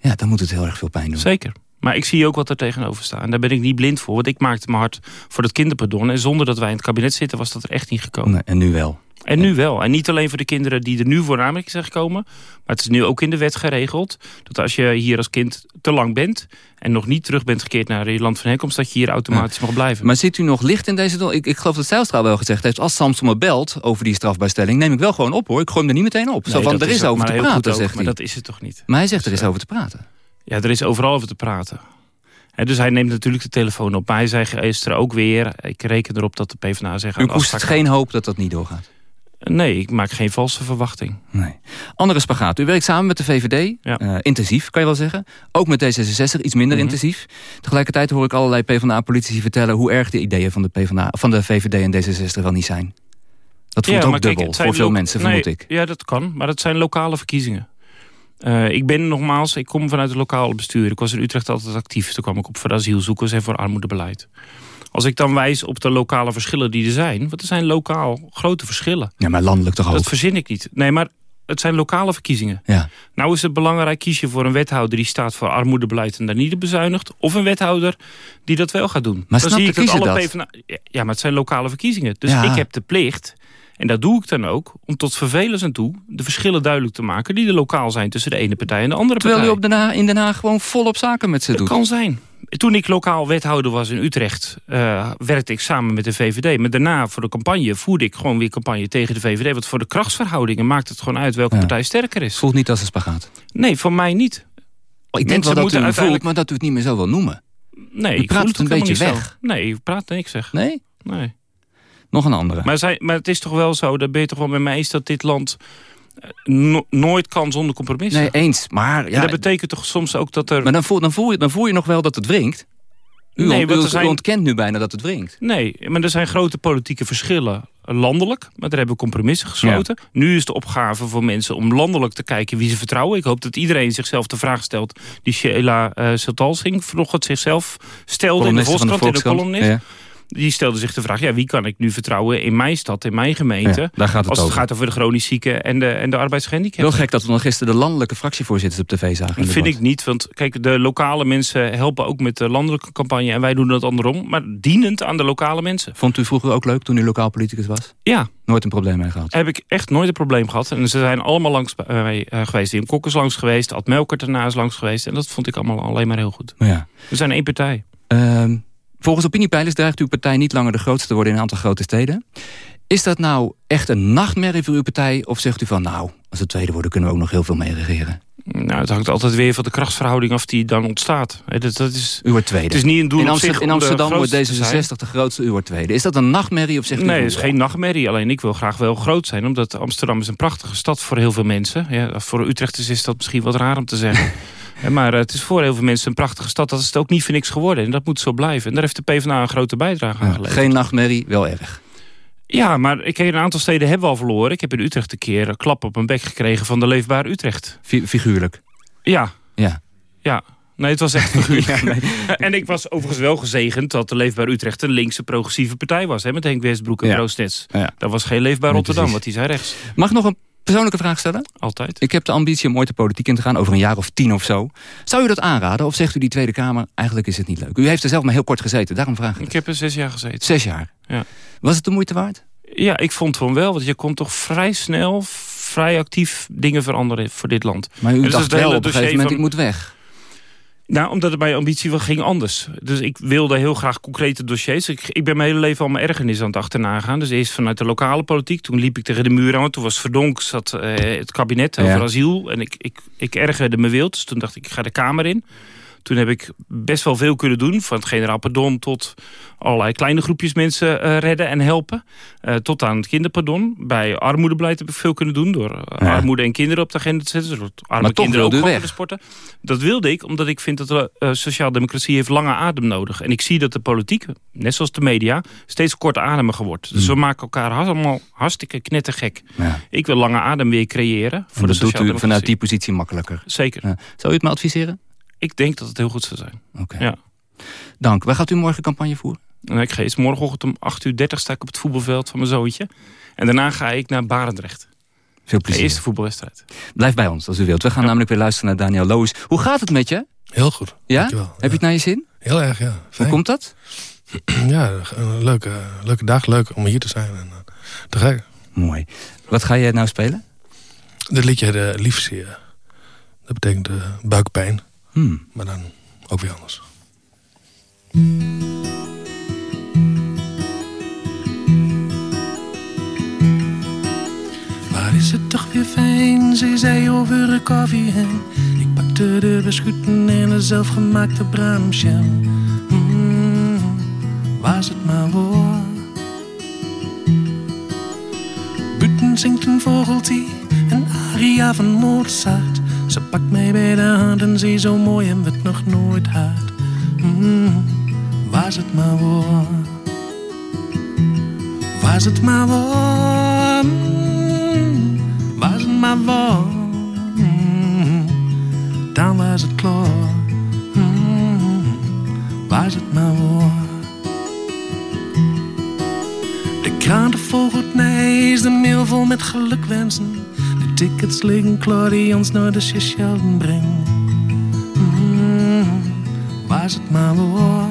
Ja, dan moet het heel erg veel pijn doen. Zeker. Maar ik zie ook wat er tegenover staat. En daar ben ik niet blind voor. Want ik maakte me hard voor dat kinderpardon. En zonder dat wij in het kabinet zitten, was dat er echt niet gekomen. Nee, en nu wel. En nu wel. En niet alleen voor de kinderen die er nu voor aanmerking zijn gekomen. Maar het is nu ook in de wet geregeld. Dat als je hier als kind te lang bent. En nog niet terug bent gekeerd naar je land van herkomst. Dat je hier automatisch mag blijven. Maar zit u nog licht in deze... Ik, ik geloof dat Zijlstra wel gezegd heeft... als Samson me belt over die strafbaarstelling... neem ik wel gewoon op hoor. Ik gooi hem er niet meteen op. Zo van, er is, over te praten, goed ook, zegt Maar dat is het toch niet. Maar hij zegt er is over te praten. Ja, er is overal over te praten. Dus hij neemt natuurlijk de telefoon op. Maar hij zei gisteren ook weer... Ik reken erop dat de PvdA zegt... U koestert geen hoop dat dat niet doorgaat. Nee, ik maak geen valse verwachting. Nee. Andere spagaat. U werkt samen met de VVD. Eh, intensief, kan je wel zeggen. Ook met D66, iets minder Mhm. intensief. Tegelijkertijd hoor ik allerlei PvdA-politici vertellen... hoe erg de ideeën van de, PvdA, van de VVD en D66 wel niet zijn. Dat voelt Ja, ook kijk, dubbel voor veel mensen, nee, vermoed ik. Ja, dat kan. Maar het zijn lokale verkiezingen. Eh, ik ben nogmaals, ik kom vanuit het lokale bestuur. Ik was in Utrecht altijd actief. Toen kwam ik op voor asielzoekers en voor armoedebeleid. Als ik dan wijs op de lokale verschillen die er zijn... want er zijn lokaal grote verschillen. Ja, maar landelijk toch ook? Dat verzin ik niet. Nee, maar het zijn lokale verkiezingen. Ja. Nou is het belangrijk, kies je voor een wethouder... die staat voor armoedebeleid en daar niet op bezuinigt... of een wethouder die dat wel gaat doen. Maar dan zie ik dat alle dat? PvdA Ja, maar het zijn lokale verkiezingen. Dus Ja. ik heb de plicht... En dat doe ik dan ook, om tot vervelens aan toe... de verschillen duidelijk te maken die er lokaal zijn... tussen de ene partij en de andere Terwijl u partij. op Den Haag, in Den Haag gewoon volop zaken met ze Dat doet. kan zijn. Toen ik lokaal wethouder was in Utrecht... eh, werkte ik samen met de VVD. Maar daarna voor de campagne voerde ik gewoon weer campagne tegen de VVD. Want voor de krachtsverhoudingen maakt het gewoon uit... welke Ja. partij sterker is. Voelt niet als een spagaat. Nee, voor mij niet. Ik denk Mensen wel dat u moeten uiteindelijk- voelt, maar dat u het niet meer zo wil noemen. Nee, U ik praat voel het een beetje weg. Zo. Nee, ik praat niks zeg. Nee? Nee. Nog een andere. Maar, zij, maar het is toch wel zo, daar ben je toch wel met mij eens... dat dit land no- nooit kan zonder compromissen. Nee, eens. Maar, En ja, dat betekent toch soms ook dat er... maar dan, voel, dan, voel je, dan voel je nog wel dat het wringt. U, Nee, ont- want u zijn- ontkent nu bijna dat het wringt. Nee, maar er zijn grote politieke verschillen landelijk. Maar daar hebben we compromissen gesloten. Nu is de opgave voor mensen om landelijk te kijken wie ze vertrouwen. Ik hoop dat iedereen zichzelf de vraag stelt... die Sheila uh, Siltalsing vanochtend zichzelf stelde in de Volkskrant. in de columnist. ja. Die stelde zich de vraag, ja, wie kan ik nu vertrouwen in mijn stad, in mijn gemeente... Ja, daar gaat het als het over. gaat over de chronisch zieken en de, en de arbeidsgehandicapten. Heel gek dat we nog gisteren de landelijke fractievoorzitters op tv zagen. Dat vind ik niet, want kijk, de lokale mensen helpen ook met de landelijke campagne... en wij doen dat andersom, maar dienend aan de lokale mensen. Vond u vroeger ook leuk toen u lokaal politicus was? Ja. Nooit een probleem mee gehad? Heb ik echt nooit een probleem gehad. En ze zijn allemaal langs mij eh, geweest. Dim Kok is langs geweest, Ad Melkert erna is langs geweest. En dat vond ik allemaal alleen maar heel goed. Ja. We zijn één partij. Ehm, volgens opiniepeilers dreigt uw partij niet langer de grootste te worden in een aantal grote steden. Is dat nou echt een nachtmerrie voor uw partij? Of zegt u van nou, als we tweede worden kunnen we ook nog heel veel mee regeren? Nou, het hangt altijd weer van de krachtsverhouding af die dan ontstaat. Dat, dat is, U wordt tweede. Het is niet een doel in, op Amster- zich in Amsterdam wordt grootste te zijn. D66 de grootste, u wordt tweede. Is dat een nachtmerrie of zegt u Nee, het is geen nachtmerrie. Alleen ik wil graag wel groot zijn. Omdat Amsterdam is een prachtige stad voor heel veel mensen. Ja, voor Utrechters is dat misschien wat raar om te zeggen. Maar eh, het is voor heel veel mensen een prachtige stad. Dat is het ook niet voor niks geworden. En dat moet zo blijven. En daar heeft de PvdA een grote bijdrage aan geleverd. geen nachtmerrie, wel erg. Ja, maar ik, een aantal steden hebben we al verloren. Ik heb in Utrecht een keer een klap op mijn bek gekregen van de Leefbaar Utrecht. Fi- figuurlijk. Ja. Ja. Ja. Nee, het was echt figuurlijk. En ik was overigens wel gezegend dat de Leefbaar Utrecht een linkse progressieve partij was. Hè, met Henk Westbroek en Ja. Dat was geen Leefbaar Rotterdam, want die zijn rechts. Mag nog een persoonlijke vraag stellen? Altijd. Ik heb de ambitie om ooit de politiek in te gaan, over een jaar of tien of zo. Zou u dat aanraden of zegt u die Tweede Kamer, eigenlijk is het niet leuk? U heeft er zelf maar heel kort gezeten, daarom vraag ik Ik het. heb er zes jaar gezeten. Zes jaar. Ja. Was het de moeite waard? Ja, ik vond van wel. Want je kon toch vrij snel, vrij actief dingen veranderen voor dit land. Maar u En dus dacht het wel op een gegeven moment, van- ik moet weg. Nou, omdat het mijn ambitie wel ging anders. Dus ik wilde heel graag concrete dossiers. Ik, ik ben mijn hele leven al mijn ergernis aan het achterna gaan. Dus eerst vanuit de lokale politiek. Toen liep ik tegen de muur aan. Toen was Verdonk, zat eh, het kabinet over Ja. asiel. En ik, ik, ik ergerde me wild. Dus toen dacht ik, ik ga de Kamer in. Toen heb ik best wel veel kunnen doen. Van het generaal pardon tot allerlei kleine groepjes mensen eh, redden en helpen. Eh, tot aan het kinderpardon. Bij armoedebeleid heb ik veel kunnen doen. Door eh, Ja. armoede en kinderen op de agenda te zetten. Door arme Maar kinderen ook gewoon te sporten. Dat wilde ik, omdat ik vind dat de eh, sociaaldemocratie heeft lange adem nodig. En ik zie dat de politiek, net zoals de media, steeds kortademiger wordt. Dus we maken elkaar allemaal hartstikke knettergek. Hmm. Ja. Ik wil lange adem weer creëren En voor de dat doet u vanuit die positie makkelijker. Zeker. Ja. Zou u het me adviseren? Ik denk dat het heel goed zou zijn. Oké. Ja. Dank. Waar gaat u morgen campagne voeren? En ik ga eens morgenochtend om 8 uur 30 sta ik op het voetbalveld van mijn zoontje. En daarna ga ik naar Barendrecht. Veel De plezier. eerste voetbalwedstrijd. Blijf bij ons als u wilt. We gaan namelijk weer luisteren naar Daniel Loos. Hoe gaat het met je? Heel goed. Ja? Dankjewel. Heb je het naar je zin? Heel erg, ja. Hoe komt dat? Ja, een leuke, leuke dag. Leuk om hier te zijn. En, eh, te gek. Mooi. Wat ga je nou spelen? Dit liedje de liefzeer. Dat betekent eh, buikpijn. Hmm. Maar dan ook weer anders. Waar is het toch weer fijn, zei zij over de koffie heen. Ik pakte de beschuiten en de zelfgemaakte braamjam. Mm, was het maar waar. Buiten zingt een vogeltje een aria van Mozart. Ze pakt mij bij de hand en ze zo mooi en het nog nooit had. Mm, was het maar waar. Was het maar waar. Mm, was het maar waar. Mm, dan was het klaar. Was het maar waar. De kraan volgt mij is de mail vol met gelukwensen. Tickets liggen klaar die ons naar de Seychellen brengen. Mm, was het maar waar.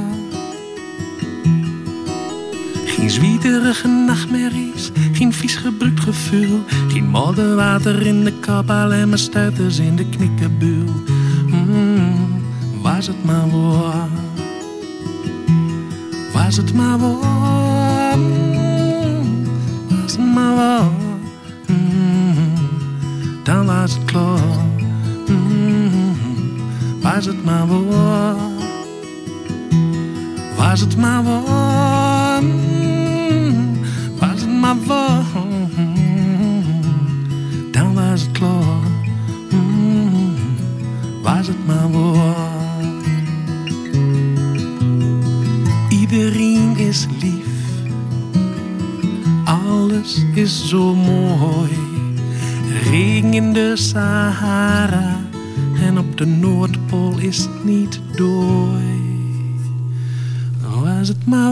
Geen zwieterige nachtmerries, geen vies gebruikt gevoel. Geen modderwater in de kap, alleen maar stuiters in de knikkenbuil. Mm, was het maar waar. Was het maar waar. Mm, was het maar waar. Dan was het klaar. Mm, was het maar waar. Was het maar waar. Mm, was het maar waar. Dan was het klaar. Mm, was het maar waar. Iedereen is lief. Alles is zo. In de Sahara. En op de Noordpool is het niet dooi. Was het maar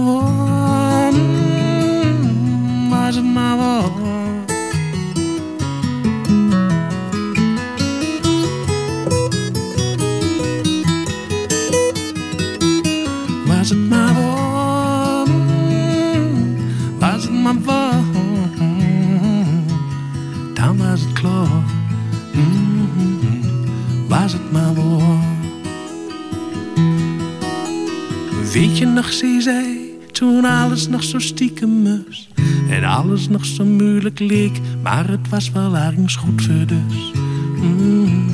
nog, zei zij, toen alles nog zo stiekem was. En alles nog zo moeilijk leek, maar het was wel ergens goed voor dus. Mm,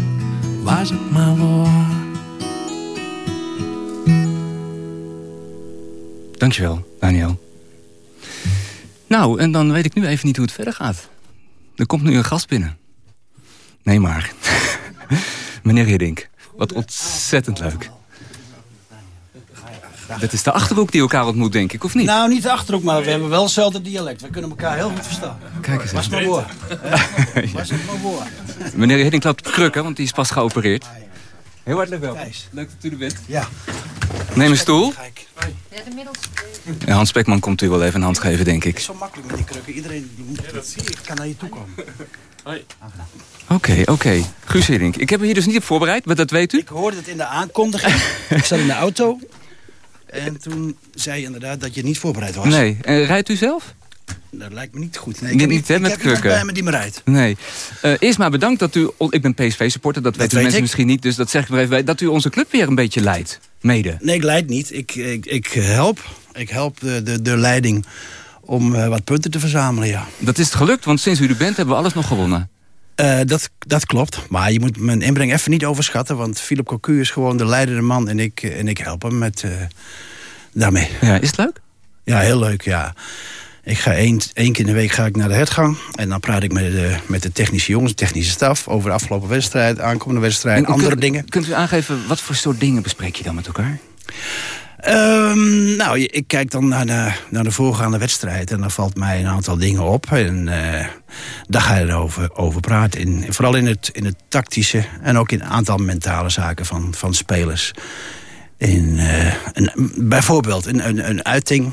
was het maar waar. Dankjewel, Daniel. Nou, en dan weet ik nu even niet hoe het verder gaat. Er komt nu een gast binnen. Nee maar. Meneer Hiddink, wat ontzettend leuk. Dit is de Achterhoek die elkaar ontmoet, denk ik, of niet? Nou, niet de Achterhoek, maar we hebben wel hetzelfde dialect. We kunnen elkaar heel goed verstaan. Kijk eens Was even. maar voor. Was het maar voor. Meneer Hiddink loopt op krukken, want die is pas geopereerd. Heel hartelijk welkom. Leuk dat u er bent. Ja. Neem een stoel. Ja, de middels. Ja, Hans Spekman komt u wel even een hand geven, denk ik. Zo makkelijk met die krukken. Iedereen die moet, kan naar je toe komen. Oké, oké. Guus Hiddink. Ik heb u hier dus niet op voorbereid, maar dat weet u. Ik hoorde het in de aankondiging. ik zat in de auto. En toen zei je inderdaad dat je niet voorbereid was. Nee. En rijdt u zelf? Dat lijkt me niet goed. Nee, ik heb niet, hè, ik met heb bij me die me rijdt. Nee. Eh, eerst maar bedankt dat u... Ik ben PSV-supporter, dat, weten de weet mensen ik. misschien niet. Dus dat zeg ik maar even bij. Dat u onze club weer een beetje leidt. Mede. Nee, ik leid niet. Ik, ik, ik help. Ik help de, de, de leiding om eh, wat punten te verzamelen, ja. Dat is het gelukt, want sinds u er bent hebben we alles nog gewonnen. Eh, dat, dat klopt. Maar je moet mijn inbreng even niet overschatten. Want Philip Cocu is gewoon de leidende man. En ik, eh, en ik help hem met, eh, daarmee. Ja, is het leuk? Ja, heel leuk, ja. Ik ga één, één keer in de week ga ik naar de hertgang. En dan praat ik met de, met de technische jongens, de technische staf... over de afgelopen wedstrijd, aankomende wedstrijd, En andere kunt- dingen. Kunt u aangeven, wat voor soort dingen bespreek je dan met elkaar? Ehm, nou, ik kijk dan naar de, naar de voorgaande wedstrijd en dan valt mij een aantal dingen op. En eh, daar ga je erover over praten. Vooral in het, in het tactische en ook in een aantal mentale zaken van, van spelers. In, eh, bijvoorbeeld, een, een, een uiting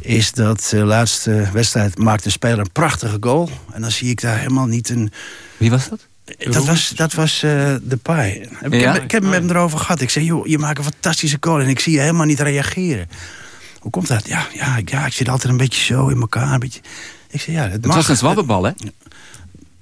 is dat de laatste wedstrijd maakte een speler een prachtige goal. En dan zie ik daar helemaal niet een... Wie was dat? Dat was, dat was eh, de paai. Ik, Ja? heb, ik heb met hem erover gehad. Ik zei, joh, je maakt een fantastische goal en ik zie je helemaal niet reageren. Hoe komt dat? Ja, ja, ik- ja ik zit altijd een beetje zo in elkaar. Een beetje... Ik zei, ja, het, Het mag. was een zwabbenbal, hè?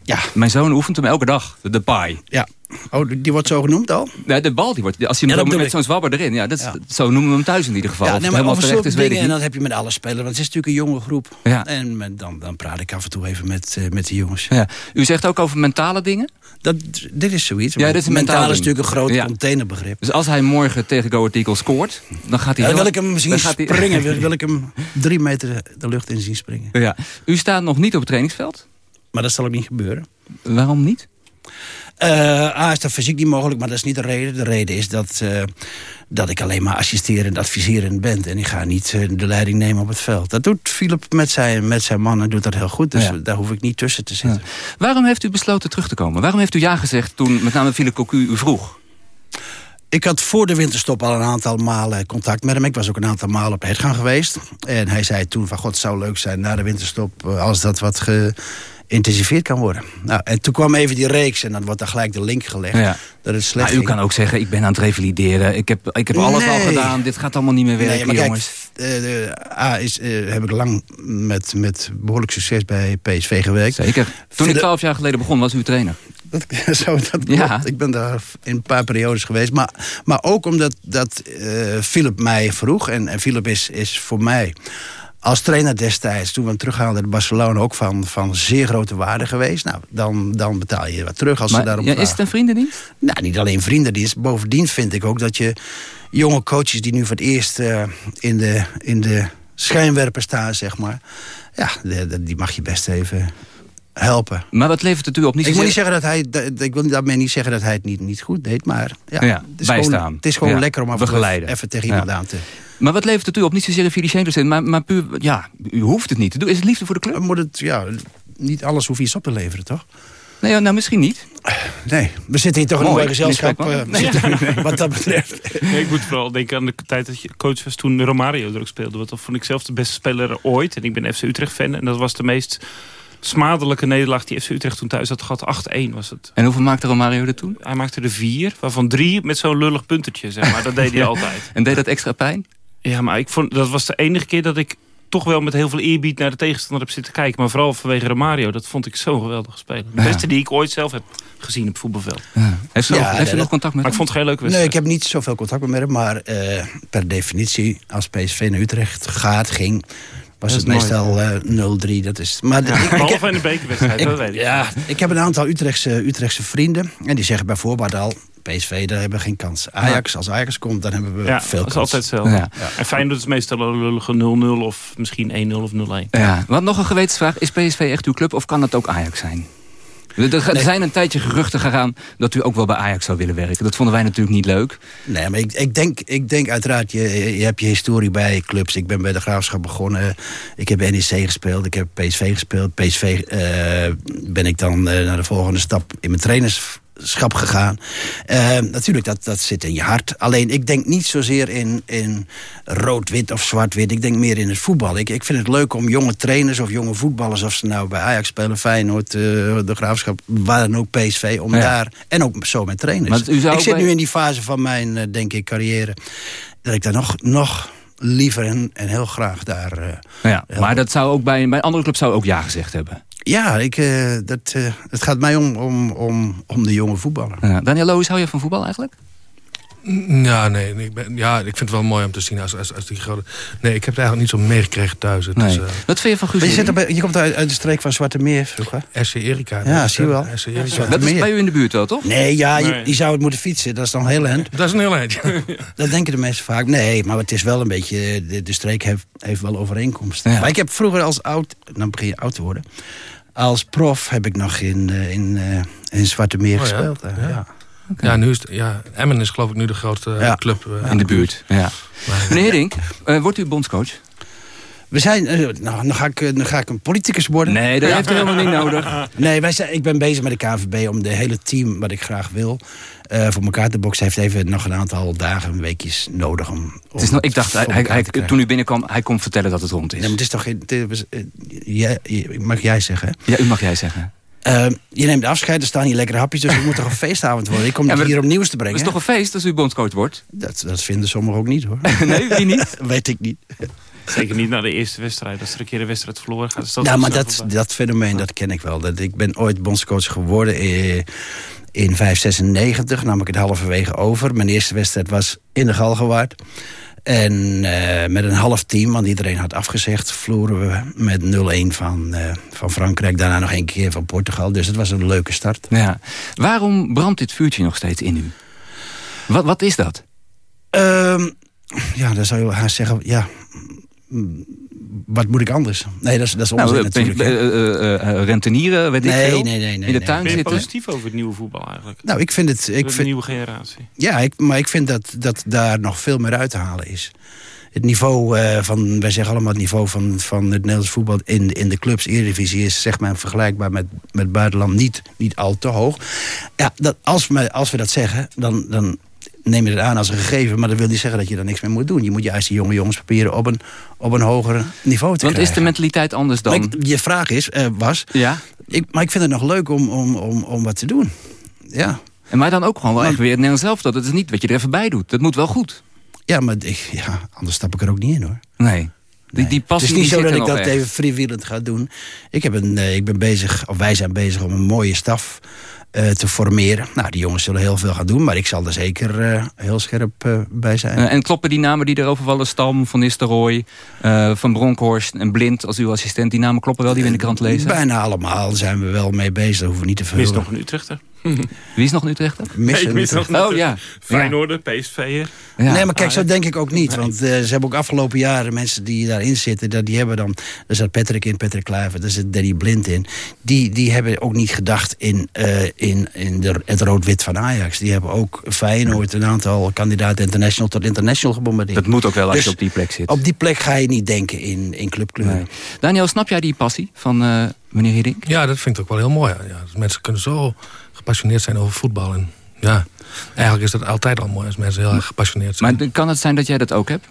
Ja. Mijn zoon oefent hem elke dag, de paai. Ja. Oh, die wordt zo genoemd al? Nee, de bal, die wordt, als je Ja, hem dat zo- met zo'n zwabber erin... Ja, dat is, Ja. zo noemen we hem thuis in ieder geval. Ja, nee, maar helemaal over terecht zulke is, weet ik dingen, en dat heb je met alle spelers. Want het is natuurlijk een jonge groep. Ja. En met- dan, dan praat ik af en toe even met, eh, met de jongens. Ja. U zegt ook over mentale dingen? Dat, dit is zoiets. Ja, dit is Mentaal is natuurlijk een groot Ja. containerbegrip. Dus als hij morgen tegen Go Ahead Eagles scoort, dan gaat hij... Dan heel- wil ik hem hij- springen. Wil, wil ik hem drie meter de lucht in zien springen. Ja. U staat nog niet op het trainingsveld. Maar dat zal ook niet gebeuren. Waarom niet? Uh, A is dat fysiek niet mogelijk, maar dat is niet de reden. De reden is dat, uh, dat ik alleen maar assisterend, adviserend ben. En ik ga niet uh, de leiding nemen op het veld. Dat doet Philip met zijn, met zijn mannen doet dat heel goed. Dus ja. daar hoef ik niet tussen te zitten. Ja. Waarom heeft u besloten terug te komen? Waarom heeft u ja gezegd toen met name Philip Cocu u vroeg? Ik had voor de winterstop al een aantal malen contact met hem. Ik was ook een aantal malen op Hedgang geweest. En hij zei toen van god, het zou leuk zijn na de winterstop... als dat wat ge geïntensiveerd kan worden. Nou, en toen kwam even die reeks en dan wordt daar gelijk de link gelegd. Ja. Dat het slecht nou, u kan ook zeggen, ik ben aan het revalideren. Ik heb, ik heb alles nee. al gedaan, dit gaat allemaal niet meer werken, nee, maar jongens. Uh, A is, uh, heb ik lang met, met behoorlijk succes bij PSV gewerkt. Zeker. Toen ik twaalf jaar geleden begon, was u trainer. Dat, zo, dat ja. Ik ben daar in een paar periodes geweest. Maar, maar ook omdat dat, uh, Philip mij vroeg. En, en Philip is, is voor mij als trainer destijds, toen we hem terughaalden in Barcelona... ook van, van zeer grote waarde geweest. Nou, dan, dan betaal je wat terug als maar, ze daarom ja, Is het een vriendendienst? Nou, niet alleen vriendendienst. Bovendien vind ik ook dat je jonge coaches... die nu voor het eerst uh, in, de, in de schijnwerper staan, zeg maar... ja, de, die mag je best even helpen. Maar wat levert het u op? Niet ik, wil niet zeggen dat hij, dat, ik wil daarmee niet zeggen dat hij het niet, niet goed deed, maar ja, ja het is bijstaan. Gewoon, het is gewoon ja, lekker om af begeleiden. even tegen iemand aan te... Maar wat levert het u op? Niet zozeer in financiële zin, maar, maar puur, ja, u hoeft het niet te doen. Is het liefde voor de club? Moet het, ja, niet alles hoeft iets op te leveren, toch? Nee, nou misschien niet. Nee, we zitten hier toch in een mooi gezelschap. Uh, nee, ja. Wat dat betreft. Nee, ik moet vooral denken aan de tijd dat je coach was toen Romario er ook speelde. Want dat vond ik zelf de beste speler ooit. En ik ben FC Utrecht fan. En dat was de meest smadelijke nederlaag die FC Utrecht toen thuis had gehad. 8-1 was het. En hoeveel maakte Romario er toen? Hij maakte er vier, waarvan drie met zo'n lullig puntertje. Zeg maar. Dat deed hij altijd. En deed dat extra pijn? Ja, maar ik vond, dat was de enige keer dat ik toch wel met heel veel eerbied naar de tegenstander heb zitten kijken. Maar vooral vanwege Romario, dat vond ik zo'n geweldige speler. De beste die ik ooit zelf heb gezien op het voetbalveld. Ja. Heeft u, ja, nog, heeft u nog contact met maar hem? ik vond het geen leuke Nee, ik heb niet zoveel contact met hem. Maar uh, per definitie, als PSV naar Utrecht gaat, ging was het meestal uh, 0-3. Dat is, maar ja, ik, behalve in de bekerwedstrijd, dat weet ik. Ja, ik heb een aantal Utrechtse, Utrechtse vrienden. En die zeggen bijvoorbeeld al... PSV, daar hebben we geen kans. Ajax, als Ajax komt, dan hebben we ja, veel kans. dat is altijd zo. Ja. Ja. En Feyenoord is meestal een lullige 0-0 of misschien 1-0 of 0-1. Ja. Wat nog een gewetensvraag. Is PSV echt uw club of kan dat ook Ajax zijn? Er, er nee. zijn een tijdje geruchten gegaan dat u ook wel bij Ajax zou willen werken. Dat vonden wij natuurlijk niet leuk. Nee, maar ik, ik, denk, ik denk uiteraard, je, je hebt je historie bij clubs. Ik ben bij de Graafschap begonnen. Ik heb NEC gespeeld, ik heb PSV gespeeld. PSV uh, ben ik dan uh, naar de volgende stap in mijn trainers schap gegaan. Uh, natuurlijk, dat, dat zit in je hart. Alleen, ik denk niet zozeer in, in rood-wit of zwart-wit. Ik denk meer in het voetbal. Ik, ik vind het leuk om jonge trainers of jonge voetballers... of ze nou bij Ajax spelen, Feyenoord, uh, de Graafschap... waar dan ook PSV, om ja. daar... en ook zo met trainers. ik zit bij... nu in die fase van mijn, uh, denk ik, carrière... dat ik daar nog... nog liever en, en heel graag daar... Ja, maar dat zou ook bij, bij een andere club zou ook ja gezegd hebben. Ja, ik, uh, dat, uh, het gaat mij om, om, om, om de jonge voetballer. Ja. Daniel Loos, hou je van voetbal eigenlijk? Ja, nee, ik ben, ja, ik vind het wel mooi om te zien als, als, als die grote... Nee, ik heb het eigenlijk niet zo meegekregen thuis. Het nee. is, uh, Wat vind je van Guus? Je, zit bij, je komt uit, uit de streek van Zwarte Meer vroeger. SC Erika. Ja, zie je wel. SC Erika. Dat is bij u in de buurt wel, toch? Nee, ja, nee. Je, je, zou het moeten fietsen. Dat is dan heel eind. Dat is een heel eind. dat denken de mensen vaak. Nee, maar het is wel een beetje... De, de streek heeft, heeft wel overeenkomsten. Ja. Maar ik heb vroeger als oud... Dan begin je oud te worden. Als prof heb ik nog in, in, in Zwarte Meer oh, gespeeld. Ja, ja. ja. Okay. ja nu is het, ja, Emmen is geloof ik nu de grote ja. club uh, in de buurt. Ja. Maar, Meneer uh, wordt u bondscoach? We zijn, uh, nou, dan ga, ik, dan ga ik een politicus worden. Nee, dat heeft u helemaal niet nodig. Nee, wij zijn, ik ben bezig met de KNVB om de hele team, wat ik graag wil... Uh, voor elkaar te boksen. heeft even nog een aantal dagen, weekjes nodig om... om het is nog, ik dacht, hij, hij, toen u binnenkwam, hij kon vertellen dat het rond is. Nee, maar het is toch geen... Jij, mag jij zeggen? Ja, u mag jij zeggen. Uh, je neemt afscheid, er staan hier lekkere hapjes, dus het moet toch een feestavond worden. Ik kom ja, hier om nieuws te brengen. Het is toch een feest als u bondscoach wordt? Dat, dat vinden sommigen ook niet, hoor. nee, wie niet? Weet ik niet. Zeker niet na de eerste wedstrijd. Als er een keer een wedstrijd verloren gaat. Is dat nou, maar dat, dat fenomeen, dat ken ik wel. Dat, ik ben ooit bondscoach geworden in, in 596. Nam ik het halverwege over. Mijn eerste wedstrijd was in de Galgenwaard. En uh, met een half team, want iedereen had afgezegd... vloeren we met 0-1 van, uh, van Frankrijk. Daarna nog een keer van Portugal. Dus het was een leuke start. Ja. Waarom brandt dit vuurtje nog steeds in u? Wat, wat is dat? Um, ja, dan zou je haast zeggen... Ja, wat moet ik anders? Nee, dat is, dat is onzin Nou, natuurlijk. eh, eh, eh, rentenieren, weet ik Nee, veel. nee, nee, nee, in de nee. tuin Ben je zitten. positief over het nieuwe voetbal eigenlijk? Nou, ik vind het... Ik de vind, nieuwe generatie. ja, ik, maar ik vind dat, dat daar nog veel meer uit te halen is. Het niveau eh, van, wij zeggen allemaal het niveau van, van het Nederlands voetbal in, in de clubs Eredivisie is zeg maar vergelijkbaar met, met buitenland niet, niet al te hoog. Ja, dat, als, we, als we dat zeggen, dan, dan neem je het aan als een gegeven, maar dat wil niet zeggen dat je er niks mee moet doen. Je moet juist die jonge jongens proberen op een, op een hoger niveau te Want is de mentaliteit anders dan... Ik- je vraag is, eh, was, Ja. ik, maar ik vind het nog leuk om, om, om, om wat te doen. Ja. En maar dan ook gewoon wel echt weer het Nederlands zelf. Dat is niet wat je er even bij doet. Dat moet wel goed. Ja, maar ik, ja, anders stap ik er ook niet in hoor. Nee. Die, die Het passie is niet die zo dat ik dat echt. even freewheelend ga doen. Ik, heb een, eh, ik ben bezig, of wij zijn bezig om een mooie staf te formeren. Nou, die jongens zullen heel veel gaan doen, maar ik zal er zeker eh, heel scherp eh, bij zijn. Eh, en kloppen die namen die erover vallen? Stam, Van Nistelrooy, eh, Van Bronkhorst en Blind als uw assistent. Die namen kloppen wel die we in de krant lezen? Bijna allemaal zijn we wel mee bezig. Daar hoeven we niet te veel. Mis nog een Utrechter. Wie is nog een Utrechter? Missen Oh, ja. Feyenoorder, PSV'er. nee, maar kijk, zo denk ik ook niet. Want eh, ze hebben ook afgelopen jaren mensen die daarin zitten... Dat, die hebben dan, daar zat Patrick in, Patrick Kluivert, daar zit Danny Blind in. Die, die hebben ook niet gedacht in, eh, in, in de, het rood-wit van Ajax. Die hebben ook Feyenoord een aantal kandidaten international tot international gebombardeerd. Dat moet ook wel als Dus je op die plek zit. Op die plek ga je niet denken in, in clubkleuren. Nee. Daniel, snap jij die passie van eh, meneer Hiddink? Ja, dat vind ik ook wel heel mooi. Ja, dus mensen kunnen zo gepassioneerd zijn over voetbal. En ja, eigenlijk is dat altijd al mooi als mensen heel erg gepassioneerd zijn. Maar kan het zijn dat jij dat ook hebt?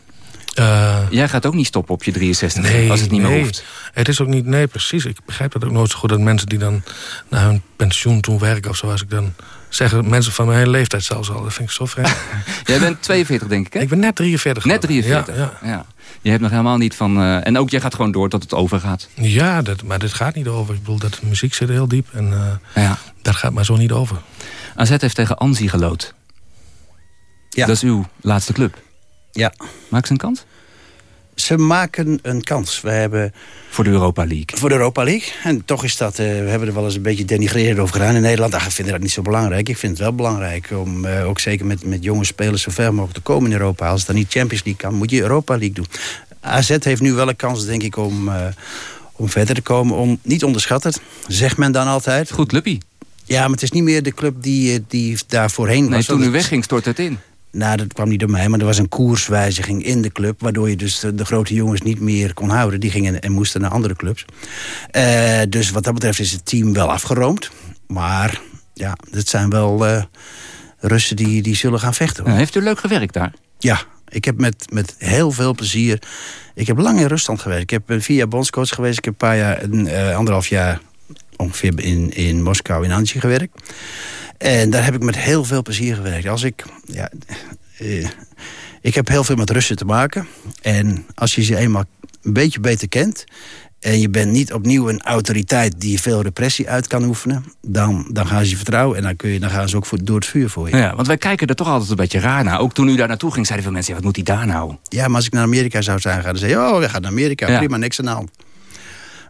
Eh, Jij gaat ook niet stoppen op je 63 nee, als het niet nee. meer hoeft. Het is ook niet, nee, precies. Ik begrijp dat ook nooit zo goed. Dat mensen die dan naar hun pensioen toe werken of zo, als ik dan zeggen, mensen van mijn hele leeftijd zelfs al. Dat vind ik zo vreemd. Jij bent 42 denk ik hè? ik ben net 43 Net geworden. 43? Ja, ja. Je hebt nog helemaal niet van... eh, en ook jij gaat gewoon door tot het overgaat. Ja, dat, maar dit gaat niet over. Ik bedoel, dat de muziek zit heel diep. En eh, Ja. dat gaat maar zo niet over. AZ heeft tegen Anzi gelood. Ja. Dat is uw laatste club. Ja. Maakt ze een kans? Ze maken een kans. We hebben Voor de Europa League. voor de Europa League. En toch is dat, eh, we hebben er wel eens een beetje denigrerend over gedaan in Nederland. Ach, ik vind dat niet zo belangrijk. Ik vind het wel belangrijk om eh, ook zeker met, met jonge spelers zo ver mogelijk te komen in Europa. Als het dan niet Champions League kan, moet je Europa League doen. AZ heeft nu wel een kans, denk ik, om, eh, om verder te komen. Om, niet onderschat het, zegt men dan altijd. Goed clubpie. Ja, maar het is niet meer de club die, die daar voorheen Nee, was. toen Dat- u wegging stort het in. Nou, dat kwam niet door mij, maar er was een koerswijziging in de club... waardoor je dus de, de grote jongens niet meer kon houden. Die gingen en moesten naar andere clubs. Eh, dus wat dat betreft is het team wel afgeroomd. Maar ja, het zijn wel eh, Russen die, die zullen gaan vechten. hoor. Ja, heeft u leuk gewerkt daar? Ja, ik heb met, met heel veel plezier... Ik heb lang in Rusland gewerkt. Ik heb eh, vier jaar bondscoach geweest. Ik heb een paar jaar, een, anderhalf jaar ongeveer in, in Moskou in Anji gewerkt. En daar heb ik met heel veel plezier gewerkt. Als ik, ja, eh, ik heb heel veel met Russen te maken. En als je ze eenmaal een beetje beter kent... en je bent niet opnieuw een autoriteit die veel repressie uit kan oefenen... dan, dan gaan ze je vertrouwen en dan, kun je, dan gaan ze ook voor, door het vuur voor je. Ja, want wij kijken er toch altijd een beetje raar naar. Ook toen u daar naartoe ging, zeiden veel mensen... Ja, wat moet hij daar nou? Ja, maar als ik naar Amerika zou zijn gaan, dan zeg je... oh, we gaan naar Amerika, Ja. prima, niks aan de hand.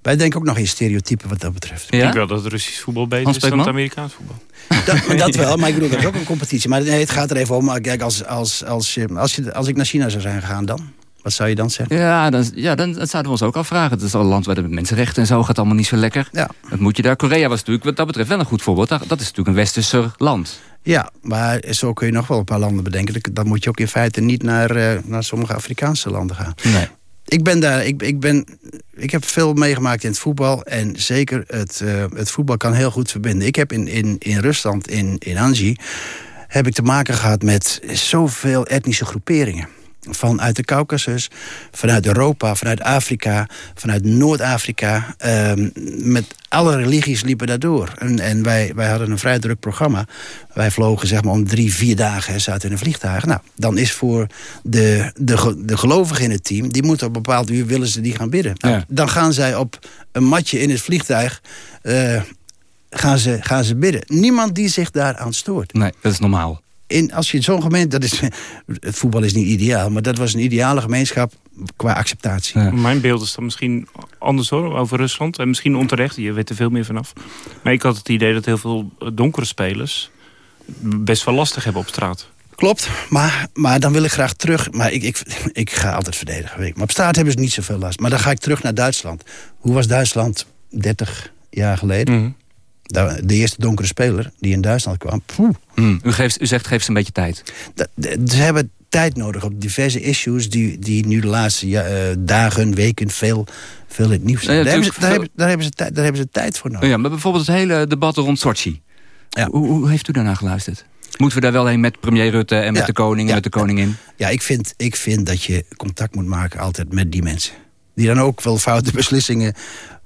Wij denken ook nog in stereotypen wat dat betreft. Ik denk wel dat het Russisch voetbal beter Hans is dan het? Amerikaans voetbal. Dat, dat wel, maar ik bedoel, dat is ook een competitie. Maar nee, het gaat er even om, maar kijk, als, als, als, je- als, je, als ik naar China zou zijn gegaan dan... Wat zou je dan zeggen? Ja, dan, ja dan, dat zouden we ons ook afvragen. Het is al een land waar de mensenrechten en zo gaat allemaal niet zo lekker. Ja. Dat moet je daar. Korea was natuurlijk wat dat betreft wel een goed voorbeeld. Dat dat is natuurlijk een westerser land. Ja, maar zo kun je nog wel een paar landen bedenken. Dan- Dan moet je ook in feite niet naar, eh, naar sommige Afrikaanse landen gaan. Nee. Ik ben daar, ik, ik, ben, ik heb veel meegemaakt in het voetbal. En zeker, het, eh, het voetbal kan heel goed verbinden. Ik heb in, in, in Rusland, in, in Anji, heb ik te maken gehad met zoveel etnische groeperingen. Vanuit de Caucasus, vanuit Europa, vanuit Afrika, vanuit Noord-Afrika. ehm, met alle religies liepen daardoor. En, en wij, wij hadden een vrij druk programma. Wij vlogen zeg maar om drie, vier dagen en zaten in een vliegtuig. Nou, dan is voor de, de, de gelovigen in het team... die moeten op een bepaald uur willen ze die gaan bidden. Nou, Ja. Dan gaan zij op een matje in het vliegtuig... eh, gaan, ze, gaan ze bidden. Niemand die zich daaraan stoort. Nee, dat is normaal. In, als je in zo'n gemeente... Dat is, het voetbal is niet ideaal, maar dat was een ideale gemeenschap qua acceptatie. Mijn beeld is dan misschien anders hoor, over Rusland. En misschien onterecht, je weet er veel meer vanaf. Maar ik had het idee dat heel veel donkere spelers... best wel lastig hebben op straat. Klopt maar, maar dan wil ik graag terug. Maar ik, ik, ik ga altijd verdedigen. weet ik. Maar op straat hebben ze niet zoveel last. Maar dan ga ik terug naar Duitsland. Hoe was Duitsland 30 jaar geleden? Mhm. De eerste donkere speler die in Duitsland kwam. poeh. Mm. U, geeft, u zegt geef ze een beetje tijd. De- Ze hebben tijd nodig op diverse issues... die, die nu de laatste ja, eh, dagen, weken veel, veel in het nieuws zijn. Ja, daar, hebben ze, daar, hebben, daar, hebben ze tijd, daar hebben ze tijd voor nodig. Ja, maar bijvoorbeeld het hele debat rond Sochi. Hoe, hoe heeft u daarna geluisterd? Moeten we daar wel heen met premier Rutte en met Ja, de koning en ja, met de koningin? Ja, ik vind, ik vind dat je contact moet maken altijd met die mensen. Die dan ook wel foute beslissingen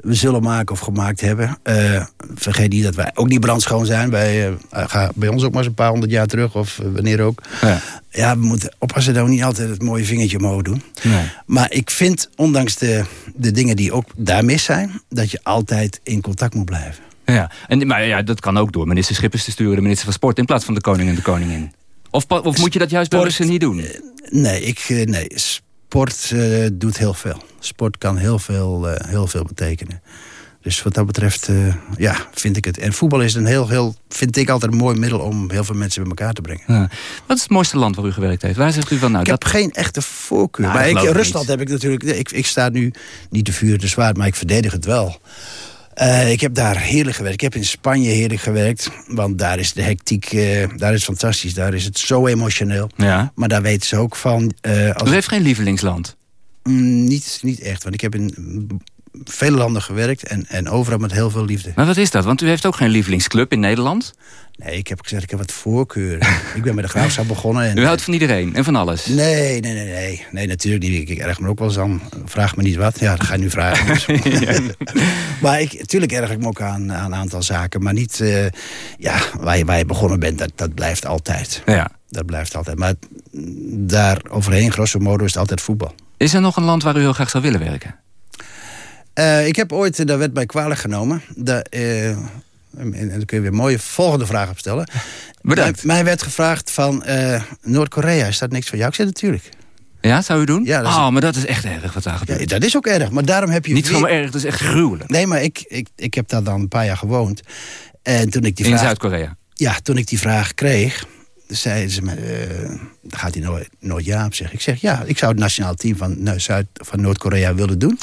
zullen maken of gemaakt hebben. Eh, vergeet niet dat wij ook niet brandschoon zijn. Wij, eh, gaan bij ons ook maar eens een paar honderd jaar terug. Of wanneer ook. Ja. Ja, we moeten oppassen dat we niet altijd het mooie vingertje omhoog doen. Nee. Maar ik vind, ondanks de, de dingen die ook daar mis zijn... dat je altijd in contact moet blijven. Ja, en, maar ja, dat kan ook door minister Schippers te sturen... de minister van Sport in plaats van de koning en de koningin. Of, of moet je dat juist bij Russen niet doen? Nee, ik, nee sport eh, doet heel veel. Sport kan heel veel, eh, heel veel betekenen. Dus wat dat betreft, eh, ja, vind ik het. En voetbal is een heel, heel, vind ik altijd een mooi middel om heel veel mensen bij elkaar te brengen. Ja. Wat is het mooiste land waar u gewerkt heeft? Waar zegt u van nou? ik dat... heb geen echte voorkeur. Nou, maar ik, Rusland niet. heb ik natuurlijk. Ik, ik sta nu niet te vuur te zwaard, maar ik verdedig het wel. Eh, ik heb daar heerlijk gewerkt. Ik heb in Spanje heerlijk gewerkt. Want daar is de hectiek, eh, daar is fantastisch. Daar is het zo emotioneel. Ja. Maar daar weten ze ook van. als U heeft geen lievelingsland? Mm, niet, niet echt, want ik heb in vele landen gewerkt en, en overal met heel veel liefde. Maar wat is dat? Want u heeft ook geen lievelingsclub in Nederland? Nee, ik heb gezegd, ik heb wat voorkeur. ik ben met de graafschap begonnen. En, U houdt van iedereen en van alles? Nee, nee, nee, nee. Nee, natuurlijk niet. Ik, erg me ook wel eens aan. Vraag me niet wat. Ja, dat ga je nu vragen. Dus. maar ik, natuurlijk erg ik me ook aan, aan een aantal zaken. Maar niet, eh, ja, waar je, waar je begonnen bent, dat, dat blijft altijd. Ja. Dat blijft altijd. Maar daar overheen, grosso modo, is het altijd voetbal. Is er nog een land waar u heel graag zou willen werken? Eh, ik heb ooit, eh, daar werd mij kwalijk genomen. De, en, en dan kun je weer een mooie volgende vraag opstellen. Bedankt. Mij, mij werd gevraagd van eh, Noord-Korea, is dat niks voor jou? Ik zei natuurlijk. Ja, zou u doen? Ja, dat is- oh, maar dat is echt erg wat daar gebeurt. Ja, dat is ook erg, maar daarom heb je... Niet zomaar erg, dat is echt gruwelijk. Nee, maar ik, ik, ik heb daar dan een paar jaar gewoond. En toen ik die In vraag... Zuid-Korea? Ja, toen ik die vraag kreeg, zeiden ze me... eh, gaat hij nooit, nooit ja op zeggen. Ik zeg, ja, ik zou het nationaal team van, nou, Zuid, van Noord-Korea willen doen.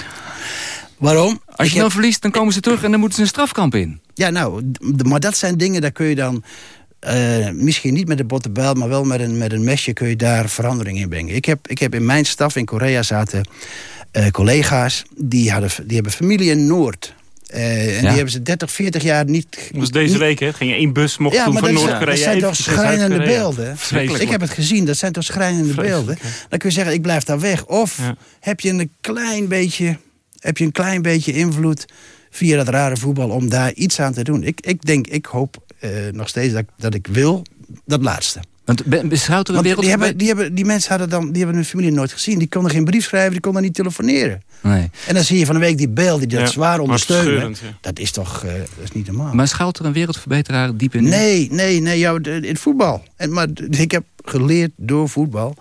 Waarom? Als Ik je dan verliest, dan komen ze terug en dan moeten ze een strafkamp in. Ja, nou, maar dat zijn dingen, daar kun je dan... eh, misschien niet met een botte bijl, maar wel met een, met een mesje kun je daar verandering in brengen. Ik heb, ik heb in mijn staf in Korea zaten eh, collega's die, hadden, die hebben familie in Noord. Eh, en Ja. die hebben ze 30, 40 jaar niet... Dat was deze niet- week, hè? Ging één bus mocht ja, toen van Noord-Korea dat zijn toch schrijnende beelden? Vreselijk. Ik heb het gezien, dat zijn toch schrijnende beelden? Dan kun je zeggen, ik blijf daar weg. Of heb je een klein beetje, heb je een klein beetje invloed via dat rare voetbal om daar iets aan te doen? Ik, ik denk, ik hoop eh, nog steeds dat, dat ik wil dat laatste. Want be- beschouwt er een wereld... die, hebben, die, hebben, die mensen hadden dan, die hebben hun familie nooit gezien. Die konden geen brief schrijven, die konden niet telefoneren. Nee. En dan zie je van de week die beelden die dat Ja, zwaar ondersteunen. ja. Dat is toch eh, dat is niet normaal. Maar schuilt er een wereldverbeteraar diep in? Nee, nee, nee, ja, in het voetbal. En, maar ik heb geleerd door voetbal. Het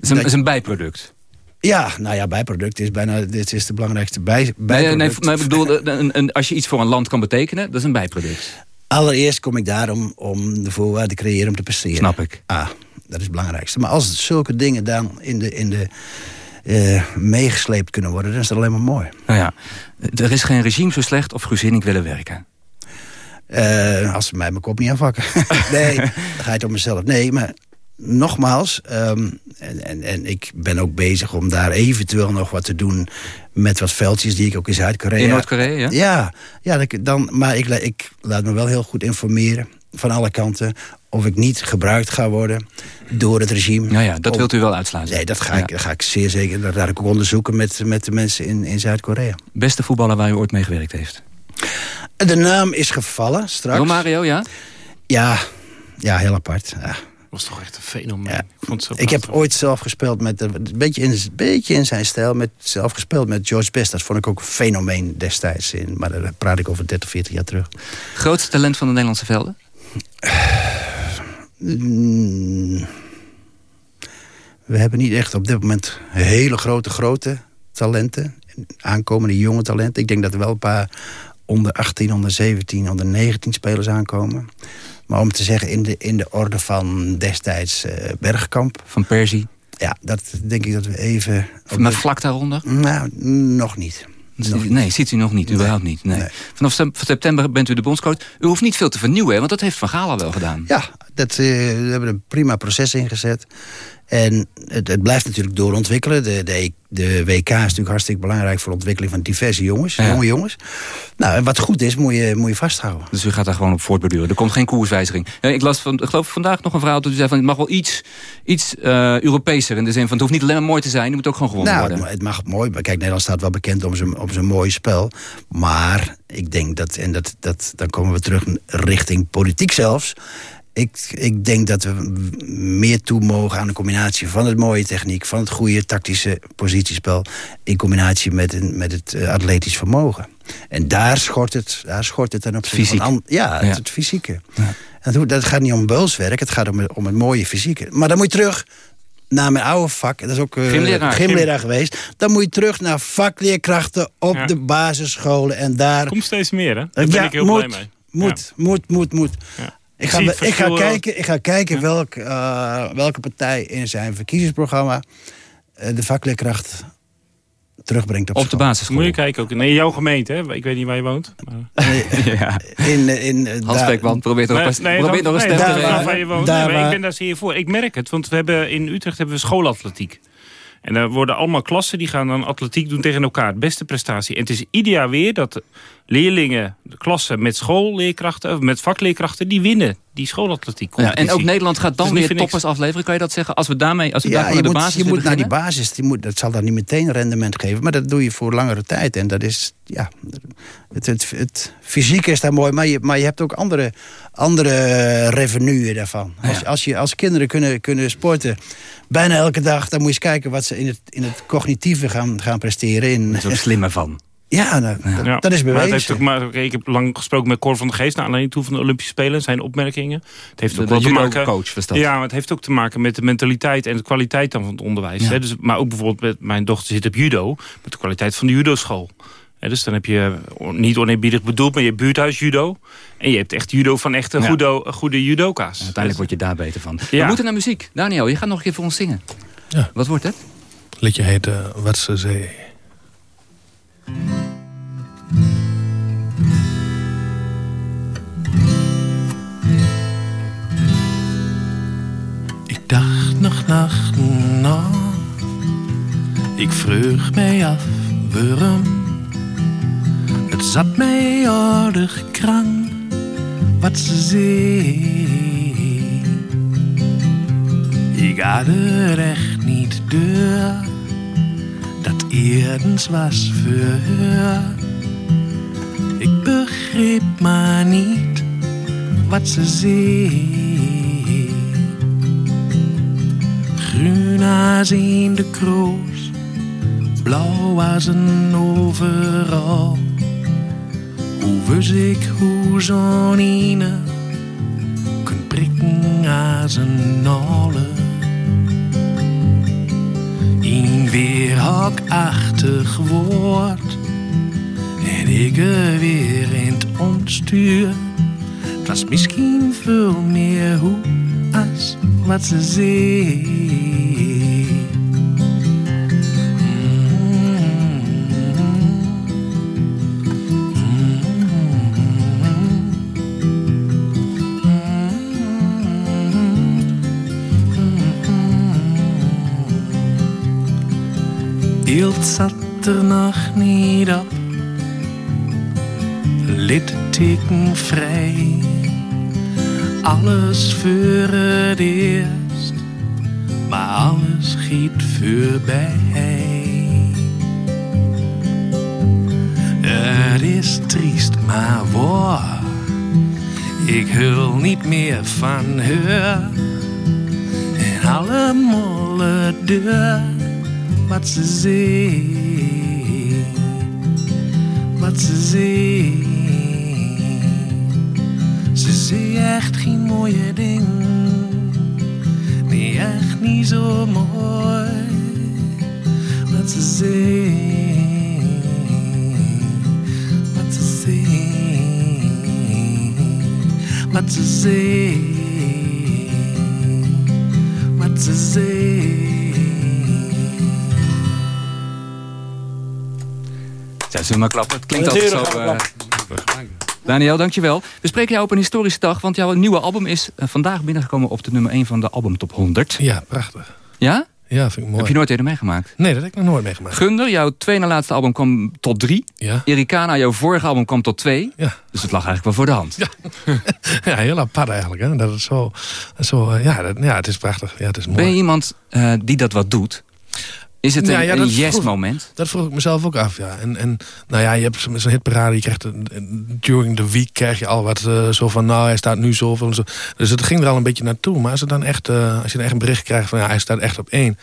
is een, dat- is een bijproduct. Ja, nou ja, bijproduct is bijna, dit is de belangrijkste bij, Nee, bijproduct. nee, maar ik bedoel, een, als je iets voor een land kan betekenen, dat is een bijproduct. Allereerst kom ik daar om, om de voorwaarden te creëren om te presteren. Snap ik. Ah, dat is het belangrijkste. Maar als zulke dingen dan in de, in de, eh, meegesleept kunnen worden, dan is dat alleen maar mooi. Nou ja, er is geen regime zo slecht of gezinnig willen werken. Eh, als ze mij mijn kop niet aanvakken. nee, dan ga je het om mezelf. Nee, maar nogmaals, ehm, en, en, en ik ben ook bezig om daar eventueel nog wat te doen met wat veldjes die ik ook in Zuid-Korea. In Noord-Korea, ja? Ja, dan, maar ik, ik laat me wel heel goed informeren van alle kanten of ik niet gebruikt ga worden door het regime. Ja, ja, dat wilt u wel uitsluiten. Nee, dat ga, Ja. ik, dat ga ik zeer zeker. Dat laat ik ook onderzoeken met, met de mensen in, in Zuid-Korea. Beste voetballer waar u ooit mee gewerkt heeft? De naam is gevallen straks. Romario, ja? Ja, ja heel apart. Ja. Was toch echt een fenomeen. Ik, vond het zo Ik heb ooit zelf gespeeld met, een beetje in, beetje in zijn stijl, met, zelf gespeeld met George Best. Dat vond ik ook een fenomeen destijds. In, maar daar praat ik over 30, 40 jaar terug. Grootste talent van de Nederlandse velden? We hebben niet echt op dit moment hele grote, grote talenten. Aankomende jonge talenten. Ik denk dat er wel een paar onder 18, onder 17, onder 19 spelers aankomen. Maar om te zeggen in de, in de orde van destijds eh, Bergkamp... Van Persie? Ja, dat denk ik dat we even... Met vlak daaronder? Nou, nog niet. Nog nee, ziet u nog niet, überhaupt niet. Nee. Vanaf september bent u de bondscoach. U hoeft niet veel te vernieuwen, hè, want dat heeft Van Gaal al wel gedaan. Ja, dat, uh, we hebben een prima proces ingezet. En het, het, blijft natuurlijk doorontwikkelen. De, de, de, WK is natuurlijk hartstikke belangrijk voor de ontwikkeling van diverse jongens, jonge jongens. Nou, en wat goed is, moet je, moet je vasthouden. Dus u gaat daar gewoon op voortborduren. Er komt geen koerswijziging. ik las van, ik geloof vandaag nog een verhaal dat u zei van het mag wel iets, iets uh, Europeeser. In de zin van het hoeft niet alleen maar mooi te zijn, het moet ook gewoon gewonnen nou, worden. Het mag mooi. Kijk, Nederland staat wel bekend om zijn, om zijn mooie spel. Maar ik denk dat, en dat, dat, dan komen we terug richting politiek zelfs ik, ik denk dat we meer toe mogen aan de combinatie van het mooie techniek... van het goede tactische positiespel... in combinatie met, een, met het uh, atletisch vermogen. En daar schort het, daar schort het dan op Fysiek. Van, ja, het, het fysieke. Ja. En dat gaat niet om beulswerk, het gaat om, om het mooie fysieke. Maar dan moet je terug naar mijn oude vak. Dat is ook uh, gymleraar, gymleraar geweest. Dan moet je terug naar vakleerkrachten op ja. de basisscholen. En daar... Komt steeds meer, hè? Daar ben ik heel moet, blij mee. Moet, moet, moet, moet. Ik ga, ik, ga kijken, ik ga kijken welk, uh, welke partij in zijn verkiezingsprogramma uh, de vakleerkracht terugbrengt op, op de basisschool. Moet je kijken ook. Nee, jouw gemeente, hè? Ik weet niet waar je woont. Maar... ja. in, in, uh, Hans Beekman probeert nog, nee, nee, probeert nog een stem nee, te regelen. Waar je woont. Daar, nee, ik ben daar zeer voor. Ik merk het, want we hebben in Utrecht hebben we schoolatletiek. En daar worden allemaal klassen die gaan dan atletiek doen tegen elkaar. Beste prestatie. En het is ieder jaar weer dat leerlingen, de klassen met schoolleerkrachten, of met vakleerkrachten, die winnen die schoolatletiek. Ja, en ook Nederland gaat dan weer toppers afleveren, kan je dat zeggen? Als we daarmee, als we ja, daar je de moet, basis je moet naar die beginnen? basis, die moet, dat zal dan niet meteen rendement geven, maar dat doe je voor langere tijd. En dat is, ja, het, het, het fysiek is daar mooi, maar je, maar je hebt ook andere, andere revenuen daarvan. Als, Ja. als, je, als kinderen kunnen, kunnen sporten bijna elke dag, dan moet je eens kijken wat ze in het, in het cognitieve gaan, gaan presteren. In, is ook slimmer van. Ja, nou, Dat, Ja. dat is Maar bewezen. het heeft ook maar, ik heb lang gesproken met Cor van der Geest... naar aanleiding toe van de Olympische Spelen. Zijn opmerkingen. Het heeft De- ook de wel te maken... judo-coach was dat. Ja, maar het heeft ook te maken met de mentaliteit... en de kwaliteit dan van het onderwijs. Ja. Hè? Dus, maar ook bijvoorbeeld met mijn dochter zit op judo... met de kwaliteit van de judoschool. Hè, dus dan heb je, eh, niet oneerbiedig bedoeld... maar je hebt buurthuis judo. En je hebt echt judo van echte Ja. goede, goede judoka's. Uiteindelijk word je daar beter van. Ja. We moeten naar muziek. Daniel, je gaat nog een keer voor ons zingen. Ja. Wat wordt het? Het liedje heet uh, Wat ze zee. Ik dacht nog nachten na. Ik vroeg mij af waarom. Zat mij aardig krank wat ze zei. Ik had het echt niet door dat eerder was voor haar. Ik begreep maar niet wat ze zei. Groen als in de kroos, blauw als een overal. Ik hoe zo'n ene kunt prikken als een nalle. Een weerhakachtig woord en ik er weer in het ontstuur. Het was misschien veel meer hoe als wat ze zei. Beeld zat er nog niet op. Litteken vrij. Alles voor het eerst. Maar alles giet voorbij. Het is triest, maar waar. Ik hul niet meer van haar. En alle molle deur wat ze zei, wat ze zei. Ze zei echt geen mooie ding, nee echt niet zo mooi. Wat ze zei, wat ze zei, wat ze zee, wat ze zee. Ja, zullen we maar klappen? Het klinkt altijd zo... Uh... Daniel, dankjewel. We spreken jou op een historische dag, want jouw nieuwe album is uh, vandaag binnengekomen op de nummer 1 van de album top 100. Ja, prachtig. Ja? Ja, vind ik mooi. Heb je nooit eerder meegemaakt? Nee, dat heb ik nog nooit meegemaakt. Gunder, jouw tweede laatste album kwam tot drie. Ja. Ericana, jouw vorige album kwam tot twee. Ja. Dus het lag eigenlijk wel voor de hand. Ja, ja heel apart eigenlijk. Hè? Dat is zo, zo ja, dat, ja, het is prachtig. Ja, het is mooi. Ben je iemand uh, die dat wat doet? Is het een, ja, ja, een yes-moment? Dat vroeg ik mezelf ook af, ja. En, en nou ja, je hebt zo'n hitparade, je krijgt during the week krijg je al wat uh, zo van, nou, hij staat nu zoveel en zo. Dus het ging er al een beetje naartoe. Maar als, het dan echt, uh, als je dan echt een bericht krijgt van, ja, hij staat echt op één.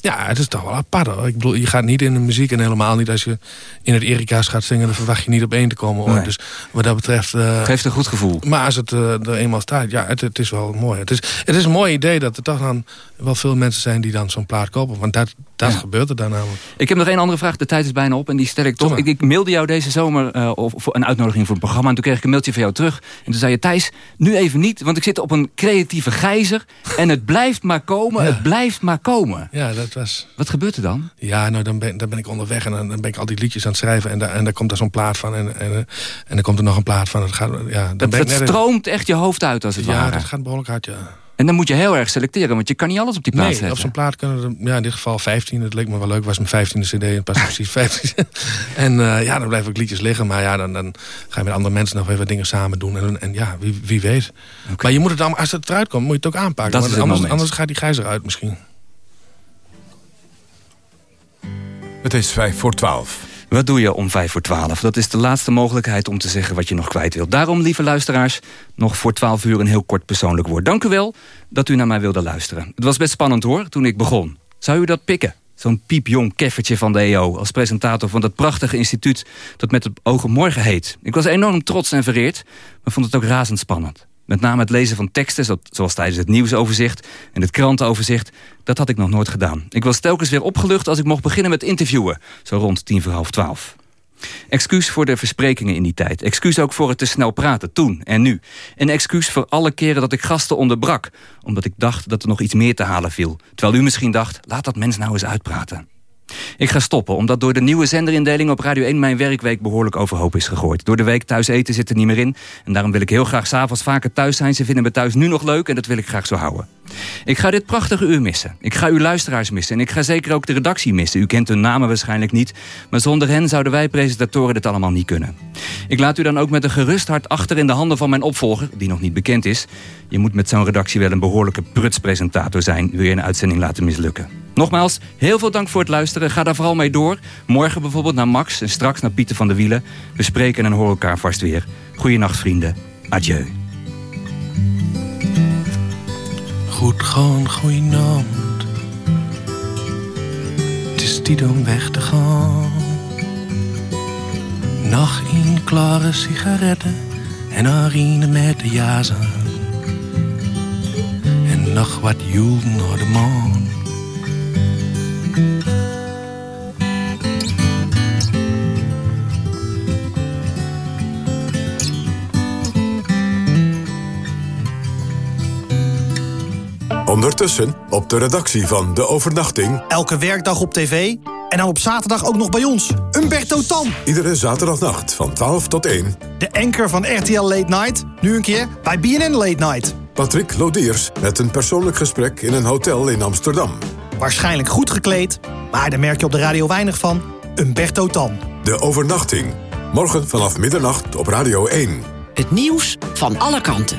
Ja, het is toch wel apart hoor. Ik bedoel, je gaat niet in de muziek en helemaal niet als je in het Erika's gaat zingen, dan verwacht je niet op één te komen. Hoor. Nee. Dus wat dat betreft... Uh, Geeft een goed gevoel. Maar als het uh, er eenmaal staat, ja, het, het, is wel mooi. Het is, het is een mooi idee dat er toch dan wel veel mensen zijn die dan zo'n plaat kopen. Want dat, dat ja. gebeurt er dan namelijk. Ik heb nog één andere vraag. De tijd is bijna op en die stel ik toch. Ik, ik, mailde jou deze zomer uh, voor een uitnodiging voor een programma. En toen kreeg ik een mailtje van jou terug. En toen zei je, Thijs, nu even niet. Want ik zit op een creatieve gijzer. En het blijft maar komen. Ja. Het blijft maar komen. Ja, dat was... Wat gebeurt er dan? Ja, nou, dan ben, dan ben ik onderweg. En dan, dan ben ik al die liedjes aan het schrijven. En, daar, en daar komt daar zo'n plaat van. En, en, en dan komt er nog een plaat van. Het, gaat, ja, dan ben het stroomt echt je hoofd uit als het ja, ware. Ja, dat gaat behoorlijk hard, ja. En dan moet je heel erg selecteren, want je kan niet alles op die plaat nee, zetten. op zo'n plaat kunnen er, ja, in dit geval 15. Het leek me wel leuk, was mijn 15e cd en pas precies 15. en uh, ja, dan blijven ook liedjes liggen. Maar ja, dan, dan ga je met andere mensen nog even dingen samen doen. En, en ja, wie, wie weet. Okay. Maar je moet het allemaal, als het eruit komt, moet je het ook aanpakken. Dat want anders, anders gaat die gijzer uit misschien. Het is vijf voor twaalf. Wat doe je om vijf voor twaalf? Dat is de laatste mogelijkheid om te zeggen wat je nog kwijt wilt. Daarom, lieve luisteraars, nog voor twaalf uur een heel kort persoonlijk woord. Dank u wel dat u naar mij wilde luisteren. Het was best spannend hoor, toen ik begon. Zou u dat pikken? Zo'n piepjong keffertje van de EO... als presentator van dat prachtige instituut dat met het op morgen heet. Ik was enorm trots en vereerd, maar vond het ook razendspannend. Met name het lezen van teksten, zoals tijdens het nieuwsoverzicht... en het krantenoverzicht, dat had ik nog nooit gedaan. Ik was telkens weer opgelucht als ik mocht beginnen met interviewen. Zo rond tien voor half twaalf. Excuus voor de versprekingen in die tijd. Excuus ook voor het te snel praten, toen en nu. En excuus voor alle keren dat ik gasten onderbrak... omdat ik dacht dat er nog iets meer te halen viel. Terwijl u misschien dacht, laat dat mens nou eens uitpraten. Ik ga stoppen, omdat door de nieuwe zenderindeling op Radio 1... mijn werkweek behoorlijk overhoop is gegooid. Door de week thuis eten zit er niet meer in. En daarom wil ik heel graag s'avonds vaker thuis zijn. Ze vinden me thuis nu nog leuk en dat wil ik graag zo houden. Ik ga dit prachtige uur missen. Ik ga uw luisteraars missen. En ik ga zeker ook de redactie missen. U kent hun namen waarschijnlijk niet. Maar zonder hen zouden wij presentatoren dit allemaal niet kunnen. Ik laat u dan ook met een gerust hart achter in de handen van mijn opvolger... die nog niet bekend is. Je moet met zo'n redactie wel een behoorlijke prutspresentator zijn... wil je een uitzending laten mislukken. Nogmaals, heel veel dank voor het luisteren. Ga daar vooral mee door. Morgen bijvoorbeeld naar Max en straks naar Pieter van der Wielen. We spreken en horen elkaar vast weer. Goeienacht vrienden. Adieu. Goed gewoon, goeienacht. Het is tijd om weg te gaan. Nog een klare sigaretten en urine met de jas aan. En nog wat joel naar de maan. Ondertussen op de redactie van De Overnachting. Elke werkdag op tv en dan op zaterdag ook nog bij ons. Umberto Tan. Iedere zaterdagnacht van 12 tot 1. De anker van RTL Late Night. Nu een keer bij BNN Late Night. Patrick Lodiers met een persoonlijk gesprek in een hotel in Amsterdam. Waarschijnlijk goed gekleed, maar daar merk je op de radio weinig van. Umberto Tan. De Overnachting. Morgen vanaf middernacht op Radio 1. Het nieuws van alle kanten.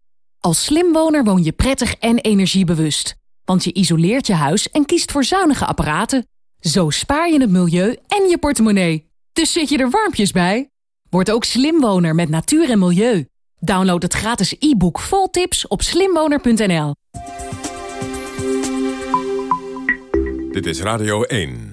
Als slimwoner woon je prettig en energiebewust. Want je isoleert je huis en kiest voor zuinige apparaten. Zo spaar je het milieu en je portemonnee. Dus zit je er warmpjes bij? Word ook slimwoner met natuur en milieu. Download het gratis e-book vol tips op slimwoner.nl. Dit is Radio 1.